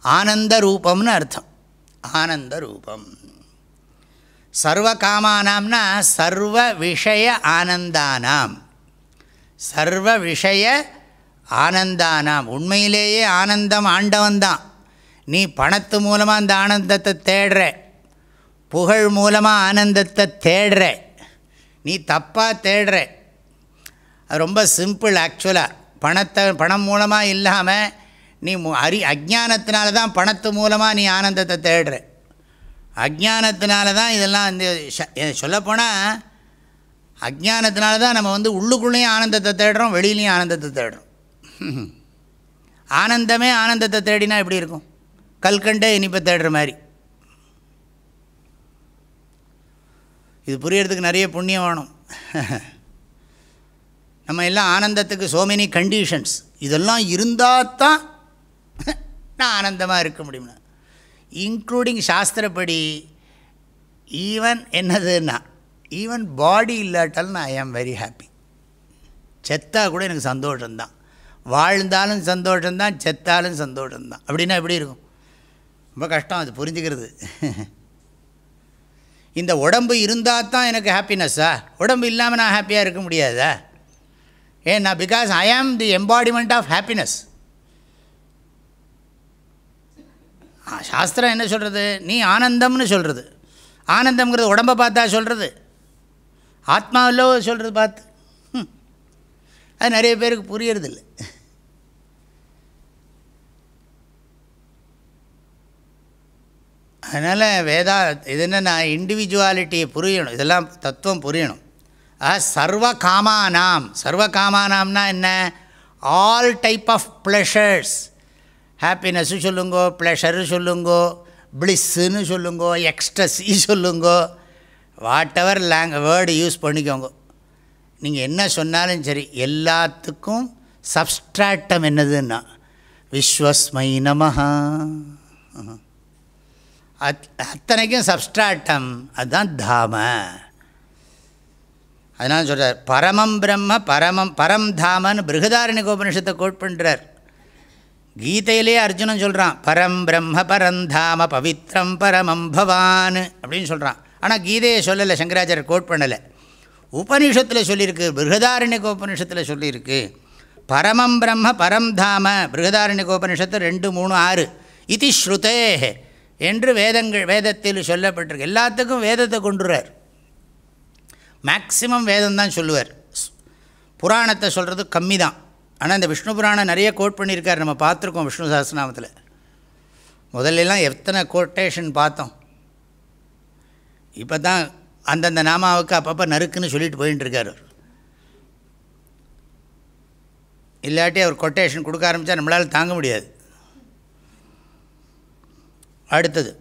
ஆனந்த ரூபம்னு அர்த்தம். ஆனந்த ரூபம். சர்வ காமானாம்னா சர்வ விஷய ஆனந்தானாம். சர்வ விஷய ஆனந்தானாம். உண்மையிலேயே ஆனந்தம் ஆண்டவன்தான். நீ பணத்து மூலமாக அந்த ஆனந்தத்தை தேடுற. புகழ் மூலமாக ஆனந்தத்தை தேடுற. நீ தப்பாக தேடுற. அது ரொம்ப சிம்பிள் ஆக்சுவலாக பணத்தை பணம் மூலமாக இல்லாமல் நீ அறி அஜானத்தினால தான் பணத்து மூலமாக நீ ஆனந்தத்தை தேடுற. அஜானத்தினால தான் இதெல்லாம் இந்த சொல்லப்போனால் அஜானத்தினால தான் நம்ம வந்து உள்ளுக்குள்ளேயும் ஆனந்தத்தை தேடுறோம் வெளியிலையும் ஆனந்தத்தை தேடுறோம். ஆனந்தமே ஆனந்தத்தை தேடினா எப்படி இருக்கும்? கல்கண்டே இனிப்பை தேடுற மாதிரி. இது புரியறதுக்கு நிறைய புண்ணியம் வேணும். நம்ம எல்லாம் ஆனந்தத்துக்கு சோ மெனி கண்டிஷன்ஸ் இதெல்லாம் இருந்தால் தான் நான் ஆனந்தமாக இருக்க முடியும்னா. இன்க்ளூடிங் சாஸ்திரப்படி ஈவன் என்னதுன்னா ஈவன் பாடி இல்லாட்டாலும் நான் ஐ ஆம் வெரி ஹாப்பி செத்தா கூட எனக்கு சந்தோஷம்தான். வாழ்ந்தாலும் சந்தோஷம்தான் செத்தாலும் சந்தோஷம்தான். அப்படின்னா எப்படி இருக்கும்? ரொம்ப கஷ்டம் அது புரிஞ்சுக்கிறது. இந்த உடம்பு இருந்தால் தான் எனக்கு ஹாப்பினஸ்ஸா உடம்பு இல்லாமல் நான் ஹாப்பியாக இருக்க முடியாதா? ஏன்னா பிகாஸ் ஐ ஆம் தி எம்பாடிமெண்ட் ஆஃப் ஹாப்பினஸ் சாஸ்திரம் என்ன சொல்கிறது நீ ஆனந்தம்னு சொல்கிறது ஆனந்தம்ங்கிறது உடம்பை பார்த்தா சொல்கிறது ஆத்மாவில் சொல்கிறது பார்த்து. ம். அது நிறைய பேருக்கு புரியறதில்ல. அதனால் வேதா இது என்னென்னா இண்டிவிஜுவாலிட்டியை புரியணும். இதெல்லாம் தத்துவம் புரியணும். ஆ சர்வ காமானாம் சர்வ காமானாம்னா என்ன? All type of pleasures happiness சொல்லுங்கோ ப்ளஷரு சொல்லுங்கோ ப்ளிஸ்ஸுன்னு சொல்லுங்கோ எக்ஸ்ட்ரஸி சொல்லுங்கோ. Whatever lang word use பண்ணிக்கோங்க. நீங்கள் என்ன சொன்னாலும் சரி எல்லாத்துக்கும் சப்ஸ்ட்ராட்டம் என்னதுன்னா விஸ்வஸ்மை நமஹா. அத் அத்தனைக்கும் சப்ஸ்ட்ராட்டம் அதுதான் தாம. அதனால் சொல்கிறார் பரமம் பிரம்ம பரமம் பரம் தாமன்னு பிருகதாரணி கோபனிஷத்தை கோட் பண்ணுறார் கீதையிலே அர்ஜுனன் சொல்கிறான் பரம் பிரம்ம பரந்தாம பவித்ரம் பரமம் பவான் அப்படின்னு சொல்கிறான் ஆனால் கீதையை சொல்லலை சங்கராச்சாரியர் கோட் பண்ணலை. உபனிஷத்தில் சொல்லியிருக்கு பிருகதாரண்யக உபனிஷத்தில் சொல்லியிருக்கு. பரமம் பிரம்ம பரம் தாம பிருகதாரண்யக உபனிஷத்து ரெண்டு மூணு ஆறு. இது ஸ்ருதே என்று வேதங்கள் வேதத்தில் சொல்லப்பட்டிருக்கு. எல்லாத்துக்கும் வேதத்தை கொண்டுறார். மேக்சிமம் வேதம் தான் சொல்லுவார். புராணத்தை சொல்கிறது கம்மி தான் ஆனால் இந்த விஷ்ணு புராணம் நிறைய கோட் பண்ணியிருக்கார். நம்ம பார்த்துருக்கோம் விஷ்ணு சாஸ்திரநாமத்தில். முதல்லலாம் எத்தனை கோட்டேஷன் பார்த்தோம். இப்போ தான் அந்தந்த நாமாவுக்கு அப்பப்போ நறுக்குன்னு சொல்லிட்டு போயின்ட்டுருக்கார் அவர். இல்லாட்டி அவர் கொட்டேஷன் கொடுக்க ஆரம்பித்தா நம்மளால் தாங்க முடியாது. அடுத்தது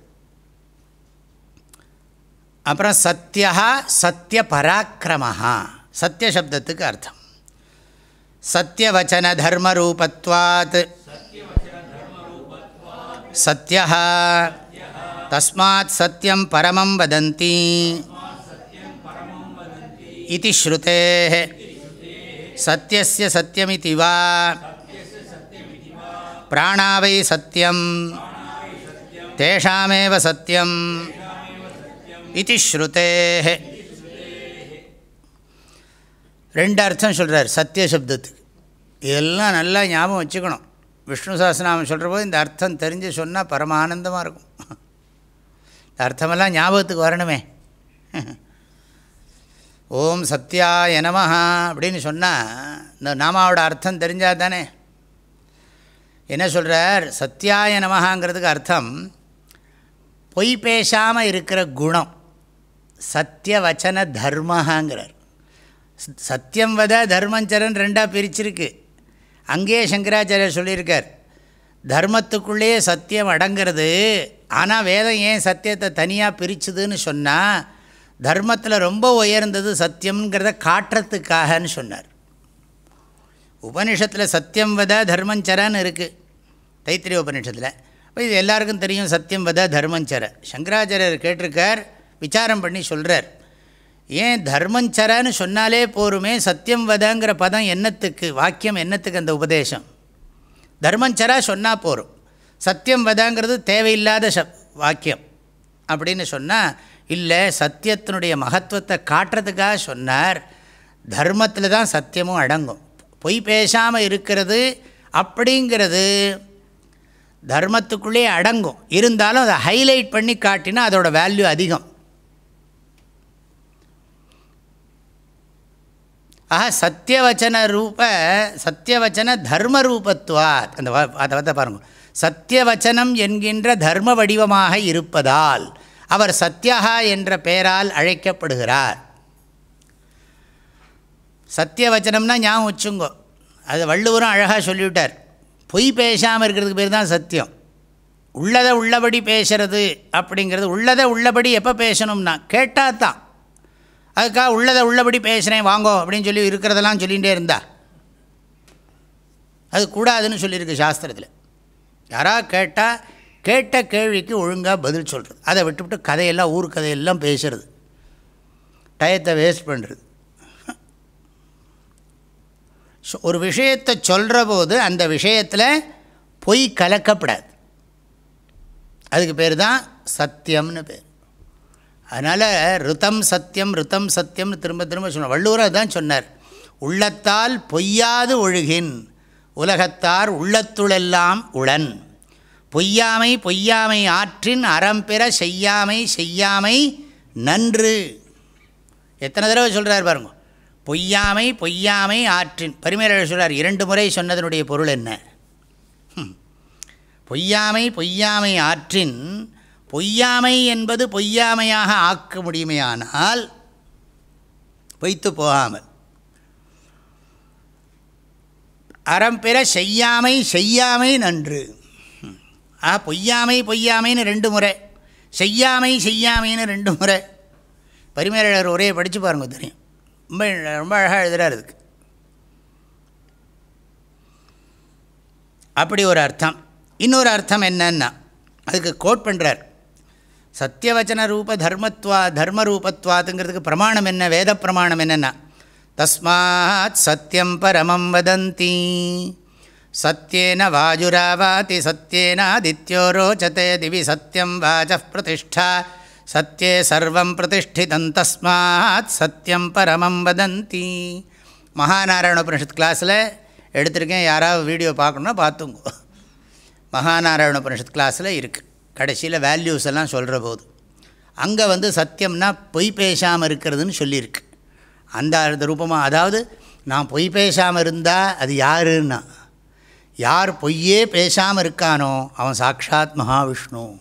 அப்புறம் சத்யா சத்திய பராக்கிரமஹா சத்திய சப்தத்துக்கு அர்த்தம் சத்தியவச்சன தர்மரூபத்வாத் சத்யா தஸ்மாத் சத்தியம் பரமம் வதந்தி இது ஸ்ருதே சத்தியஸ்ய சத்தியமிதி வா பிராணாவை சத்தியம் தேஷாமேவ சத்தியம் இது ஸ்ருதே ரெண்டு அர்த்தம் சொல்கிறார் சத்திய சப்தத்துக்கு. இதெல்லாம் நல்லா ஞாபகம் வச்சுக்கணும். விஷ்ணு சாஸ்திரநாமம் சொல்கிற போது இந்த அர்த்தம் தெரிஞ்சு சொன்னால் பரம ஆனந்தமாக இருக்கும். இந்த அர்த்தமெல்லாம் ஞாபகத்துக்கு வரணுமே. ஓம் சத்யாய எனமஹா அப்படின்னு சொன்னால் இந்த நாமாவோட அர்த்தம் தெரிஞ்சால் தானே என்ன சொல்கிறார் சத்யாய நமகாங்கிறதுக்கு அர்த்தம் பொய் பேசாமல் இருக்கிற குணம். சத்தியவச்சன தர்மஹாங்கிறார். சத்தியம் வத தர்மஞ்சரன் ரெண்டாக பிரிச்சிருக்கு. அங்கேயே சங்கராச்சாரியர் சொல்லியிருக்கார். தர்மத்துக்குள்ளேயே சத்தியம் அடங்கிறது ஆனால் வேதம் ஏன் சத்தியத்தை தனியாக பிரிச்சுதுன்னு சொன்னால் தர்மத்தில் ரொம்ப உயர்ந்தது சத்தியம்ங்கிறத காட்டுறதுக்காகன்னு சொன்னார். உபனிஷத்தில் சத்தியம் வத தர்மஞ்சரன்னு இருக்குது தைத்திரிய உபனிஷத்தில். இப்போ இது எல்லாருக்கும் தெரியும் சத்தியம் வத தர்மஞ்சர சங்கராச்சாரியர் கேட்டிருக்கார் விசாரம் பண்ணி சொல்கிறார் ஏன் தர்மஞ்சரன்னு சொன்னாலே போருமே சத்தியம் வதங்கிற பதம் என்னத்துக்கு வாக்கியம் என்னத்துக்கு அந்த உபதேசம்? தர்மஞ்சரா சொன்னால் போகும் சத்தியம் வதங்கிறது தேவையில்லாத வாக்கியம். அப்படின்னு சொன்னால் இல்லை சத்தியத்தினுடைய மகத்துவத்தை காட்டுறதுக்காக சொன்னார். தர்மத்தில் தான் சத்தியமும் அடங்கும். பொய் பேசாமல் இருக்கிறது அப்படிங்கிறது தர்மத்துக்குள்ளே அடங்கும். இருந்தாலும் அதை ஹைலைட் பண்ணி காட்டினா அதோட வேல்யூ அதிகம். ஆஹா சத்தியவச்சன ரூப சத்தியவச்சன தர்ம ரூபத்துவாத் அந்த அதை வந்து பாருங்க. சத்தியவச்சனம் என்கின்ற தர்ம வடிவமாக இருப்பதால் அவர் சத்யஹா என்ற பெயரால் அழைக்கப்படுகிறார். சத்தியவச்சனம்னா ஞாபகம் வச்சுங்கோ. அது வள்ளுவரும் அழகாக சொல்லிவிட்டார். பொய் பேசாமல் இருக்கிறதுக்கு பேர் தான் சத்தியம். உள்ளதை உள்ளபடி பேசுறது அப்படிங்கிறது உள்ளதை உள்ளபடி எப்போ பேசணும்னா கேட்டால் தான். அதுக்காக உள்ளதை உள்ளபடி பேசுகிறேன் வாங்கோ அப்படின்னு சொல்லி இருக்கிறதெல்லாம் சொல்லிகிட்டே இருந்தா. அது கூடாதுன்னு சொல்லியிருக்கு சாஸ்திரத்தில். யாராக கேட்டால் கேட்ட கேள்விக்கு ஒழுங்காக பதில் சொல்கிறது அதை விட்டுவிட்டு கதையெல்லாம் ஊர் கதையெல்லாம் பேசுறது. டயத்தை வேஸ்ட் பண்ணுறது ஒரு விஷயத்தை சொல்கிற போது அந்த விஷயத்தில் பொய் கலக்கப்படாது. அதுக்கு பேர் தான் சத்தியம்னு பேர். அதனால் ருத்தம் சத்தியம் ருத்தம் சத்தியம்னு திரும்ப திரும்ப சொன்னார் வள்ளுவர் அதுதான் சொன்னார். உள்ளத்தால் பொய்யாது ஒழுகின் உலகத்தார் உள்ளத்துளெல்லாம் உளன். பொய்யாமை பொய்யாமை ஆற்றின் அறம்பெற செய்யாமை செய்யாமை நன்று. எத்தனை தடவை சொல்கிறார் பாருங்கள் பொய்யாமை பொய்யாமை ஆற்றின். பரிமேலழ சொல்கிறார் இரண்டு முறை சொன்னதனுடைய பொருள் என்ன? பொய்யாமை பொய்யாமை ஆற்றின். பொய்யாமை என்பது பொய்யாமையாக ஆக்க முடியுமையானால் பொய்த்து போகாமல். அறம்பிற செய்யாமை செய்யாமை நன்று. ஆ பொய்யாமை பொய்யாமைன்னு ரெண்டு முறை. செய்யாமை செய்யாமைன்னு ரெண்டு முறை. பரிமேலழகர் ஒரே படித்து பாருங்க தெரியும். ரொம்ப ரொம்ப அழகாக எழுதுகிறார் இதுக்கு அப்படி ஒரு அர்த்தம். இன்னொரு அர்த்தம் என்னன்னா அதுக்கு கோட் பண்ணுறார் சத்தியவச்சன ரூப தர்மத்வா தர்ம ரூபத்வாத்துங்கிறதுக்கு பிரமாணம் என்ன வேத பிரமாணம் என்னென்னா தஸ்மாத் சத்தியம் பரமம் வதந்தி. சத்தியேன வாஜுராவாதி சத்யேனாதித்யோ ரோச்சதே திவி சத்தியம் வாச்ச பிரதிஷ்டா. சத்யே சர்வம் பிரதிஷ்டிதம் தஸ்மாத் சத்தியம் பரமம் வதந்தி. மகாநாராயண உபனிஷத் கிளாஸில் எடுத்திருக்கேன். யாராவது வீடியோ பார்க்கணுன்னா பார்த்துங்கோ. மகாநாராயண உபனிஷத் கிளாஸில் இருக்குது கடைசியில் வேல்யூஸ் எல்லாம் சொல்கிற போது. அங்கே வந்து சத்தியம்னா பொய் பேசாமல் இருக்கிறதுன்னு சொல்லியிருக்கு. அந்த அந்த ரூபமாக அதாவது நான் பொய் பேசாமல் இருந்தால் அது யாருன்னா? யார் பொய்யே பேசாமல் இருக்கானோ அவன் சாக்ஷாத் மகாவிஷ்ணு.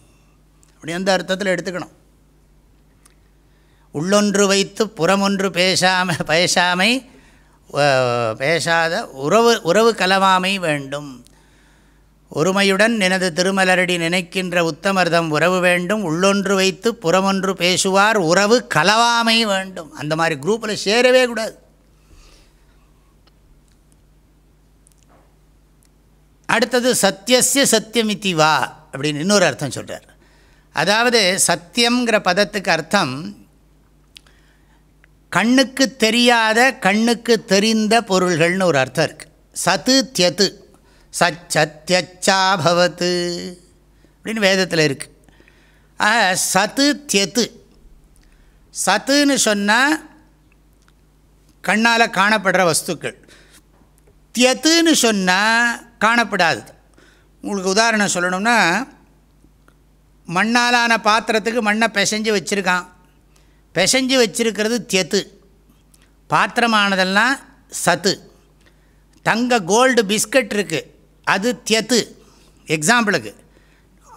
அப்படி அந்த அர்த்தத்தில் எடுத்துக்கணும். உள்ளொன்று வைத்து புறமொன்று பேசாம பேசாமை பேசாத உறவு உறவு கலவாமை வேண்டும். ஒருமையுடன் எனது திருமலரடி நினைக்கின்ற உத்தமர்தம் உறவு வேண்டும். உள்ளொன்று வைத்து புறமொன்று பேசுவார் உறவு கலவாமை வேண்டும். அந்த மாதிரி குரூப்பில் சேரவே கூடாது. அடுத்தது சத்தியசிய சத்தியமித்தி வா அப்படின்னு இன்னொரு அர்த்தம் சொல்கிறார் அதாவது சத்தியங்கிற பதத்துக்கு அர்த்தம் கண்ணுக்கு தெரியாத கண்ணுக்கு தெரிந்த பொருள்கள்னு ஒரு அர்த்தம் இருக்குது சத்து தியத்து. சச்சத்யச்சாபவத்து அப்படின்னு வேதத்தில் இருக்குது ஆக சத்து தியத்து. சத்துன்னு சொன்னால் கண்ணால் காணப்படுற வஸ்துக்கள். தியத்துன்னு சொன்னால் காணப்படாது. உங்களுக்கு உதாரணம் சொல்லணும்னா மண்ணாலான பாத்திரத்துக்கு மண்ணை பிசைஞ்சு வச்சுருக்கான். பிசைஞ்சு வச்சிருக்கிறது தியத்து பாத்திரமானதெல்லாம் சத்து. தங்க கோல்டு பிஸ்கட் இருக்குது அது தியத்து எக்ஸாம்பிளுக்கு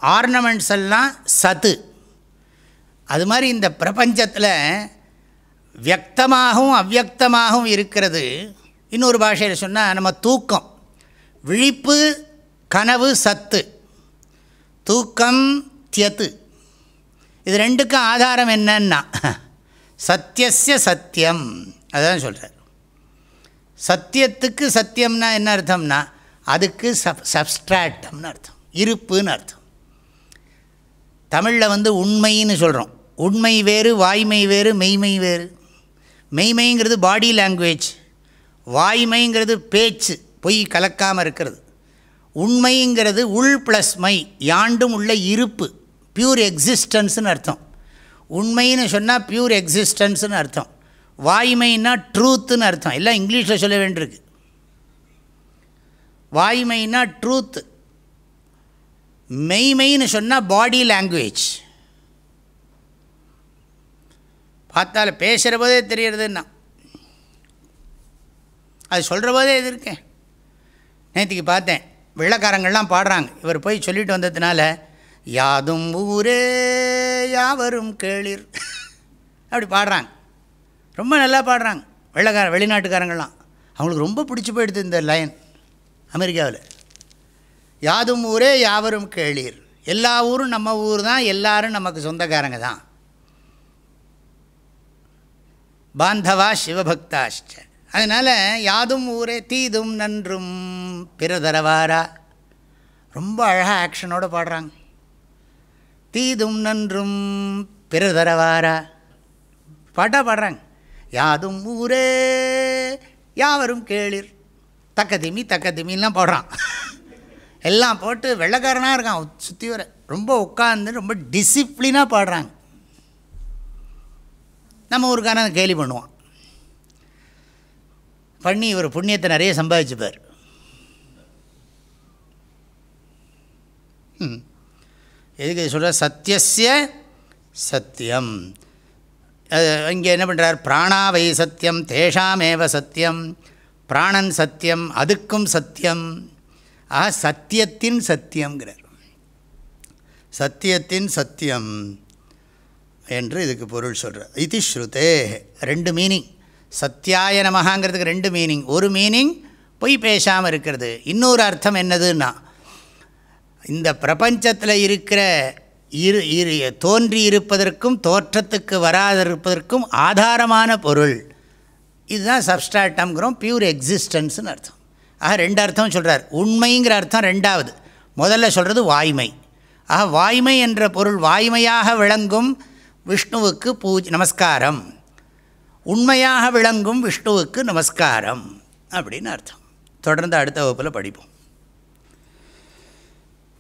ஆர்னமெண்ட்ஸ் எல்லாம் சத்து. அது மாதிரி இந்த பிரபஞ்சத்தில் வியக்தமாகவும் அவ்வக்தமாகவும் இருக்கிறது. இன்னொரு பாஷையில் சொன்னால் நம்ம தூக்கம். விழிப்பு கனவு சத்து. தூக்கம் தியத்து இது ரெண்டுக்கும் ஆதாரம் என்னன்னா சத்தியசிய சத்தியம். அதான் சொல்கிறார் சத்தியத்துக்கு சத்தியம்னா என்ன அர்த்தம்னா அதுக்கு சப் சப்ஸ்ட்ராக்டம்னு அர்த்தம். இருப்புன்னு அர்த்தம். தமிழில் வந்து உண்மைன்னு சொல்கிறோம் உண்மை வேறு வாய்மை வேறு மெய்மை வேறு. மெய்மைங்கிறது பாடி லாங்குவேஜ் வாய்மைங்கிறது பேச்சு பொய் கலக்காமல் இருக்கிறது. உண்மைங்கிறது உள் ப்ளஸ் மை யாண்டும் உள்ள இருப்பு பியூர் எக்ஸிஸ்டன்ஸ்னு அர்த்தம். உண்மைன்னு சொன்னால் பியூர் எக்ஸிஸ்டன்ஸ்னு அர்த்தம். வாய்மைன்னா ட்ரூத்துன்னு அர்த்தம். எல்லாம் இங்கிலீஷில் சொல்ல வேண்டியிருக்கு. வாய்மைன்னா ட்ரூத் மெய்மைன்னு சொன்னால் பாடி லாங்குவேஜ் பார்த்தால பேசுகிற போதே தெரியறதுன்னா. அது சொல்கிற போதே இது இருக்கேன் நேற்றுக்கு பார்த்தேன். வெள்ளக்காரங்கள்லாம் பாடுறாங்க. இவர் போய் சொல்லிட்டு வந்ததுனால யாதும் ஊரே யாவரும் கேளிர். அப்படி பாடுறாங்க. ரொம்ப நல்லா பாடுறாங்க. வெள்ளக்கார வெளிநாட்டுக்காரங்கள்லாம். அவங்களுக்கு ரொம்ப பிடிச்சி போயிடுது இந்த லைன் அமெரிக்காவில். யாதும் ஊரே யாவரும் கேளீர். எல்லா ஊரும் நம்ம ஊர் தான் எல்லாரும் நமக்கு சொந்தக்காரங்க தான். பாந்தவா சிவபக்தாஷ்ட. அதனால் யாதும் ஊரே தீதும் நன்றும் பிறதரவாரா? ரொம்ப அழகாக ஆக்ஷனோடு பாடுறாங்க. தீதும் நன்றும் பிறதரவாரா பாட்டாக பாடுறாங்க. யாதும் ஊரே யாவரும் கேளிர். தக்கதிமி தக்கதிமிலாம் போடுறான். எல்லாம் போட்டு வெள்ளைக்காரனாக இருக்கான் சுற்றி வர. ரொம்ப உட்காந்து ரொம்ப டிசிப்ளினாக பாடுறாங்க. நம்ம ஊருக்கான கேலி பண்ணுவான். பண்ணி இவர் புண்ணியத்தை நிறைய சம்பாதிச்சுப்பார். எதுக்கு சொல்கிற சத்தியசிய சத்தியம். இங்கே என்ன பண்ணுறார் பிராணாவை சத்தியம் தேஷாமேவ சத்தியம் பிராணன் சத்தியம் அதுக்கும் சத்தியம். ஆக சத்தியத்தின் சத்தியங்கிறார் சத்தியத்தின் சத்தியம் என்று இதுக்கு பொருள் சொல்கிறார் இது ஸ்ருதே. ரெண்டு மீனிங் சத்தியாய நமகாங்கிறதுக்கு ரெண்டு மீனிங் ஒரு மீனிங் பொய் பேசாமல் இருக்கிறது. இன்னொரு அர்த்தம் என்னதுன்னா இந்த பிரபஞ்சத்தில் இருக்கிற இரு இரு தோன்றி இருப்பதற்கும் தோற்றத்துக்கு வராதிருப்பதற்கும் ஆதாரமான பொருள். இதுதான் சப்ஸ்டாட்டம்ங்கிறோம் பியூர் எக்ஸிஸ்டன்ஸ்னு அர்த்தம். ஆக ரெண்டு அர்த்தம் சொல்கிறார் உண்மைங்கிற அர்த்தம் ரெண்டாவது. முதல்ல சொல்கிறது வாய்மை. ஆக வாய்மை என்ற பொருள் வாய்மையாக விளங்கும் விஷ்ணுவுக்கு பூஜ் நமஸ்காரம். உண்மையாக விளங்கும் விஷ்ணுவுக்கு நமஸ்காரம் அப்படின்னு அர்த்தம். தொடர்ந்து அடுத்த வகுப்பில் படிப்போம்.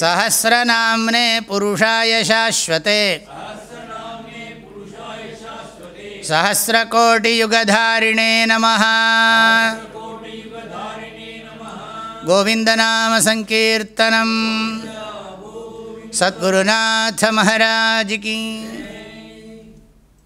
सहस्रनाम्ने पुरुषाय शाश्वते। सहस्रकोटियुगधारिणे नमः। गोविन्दनामसङ्कीर्तनम्। सद्गुरुनाथ महाराज की।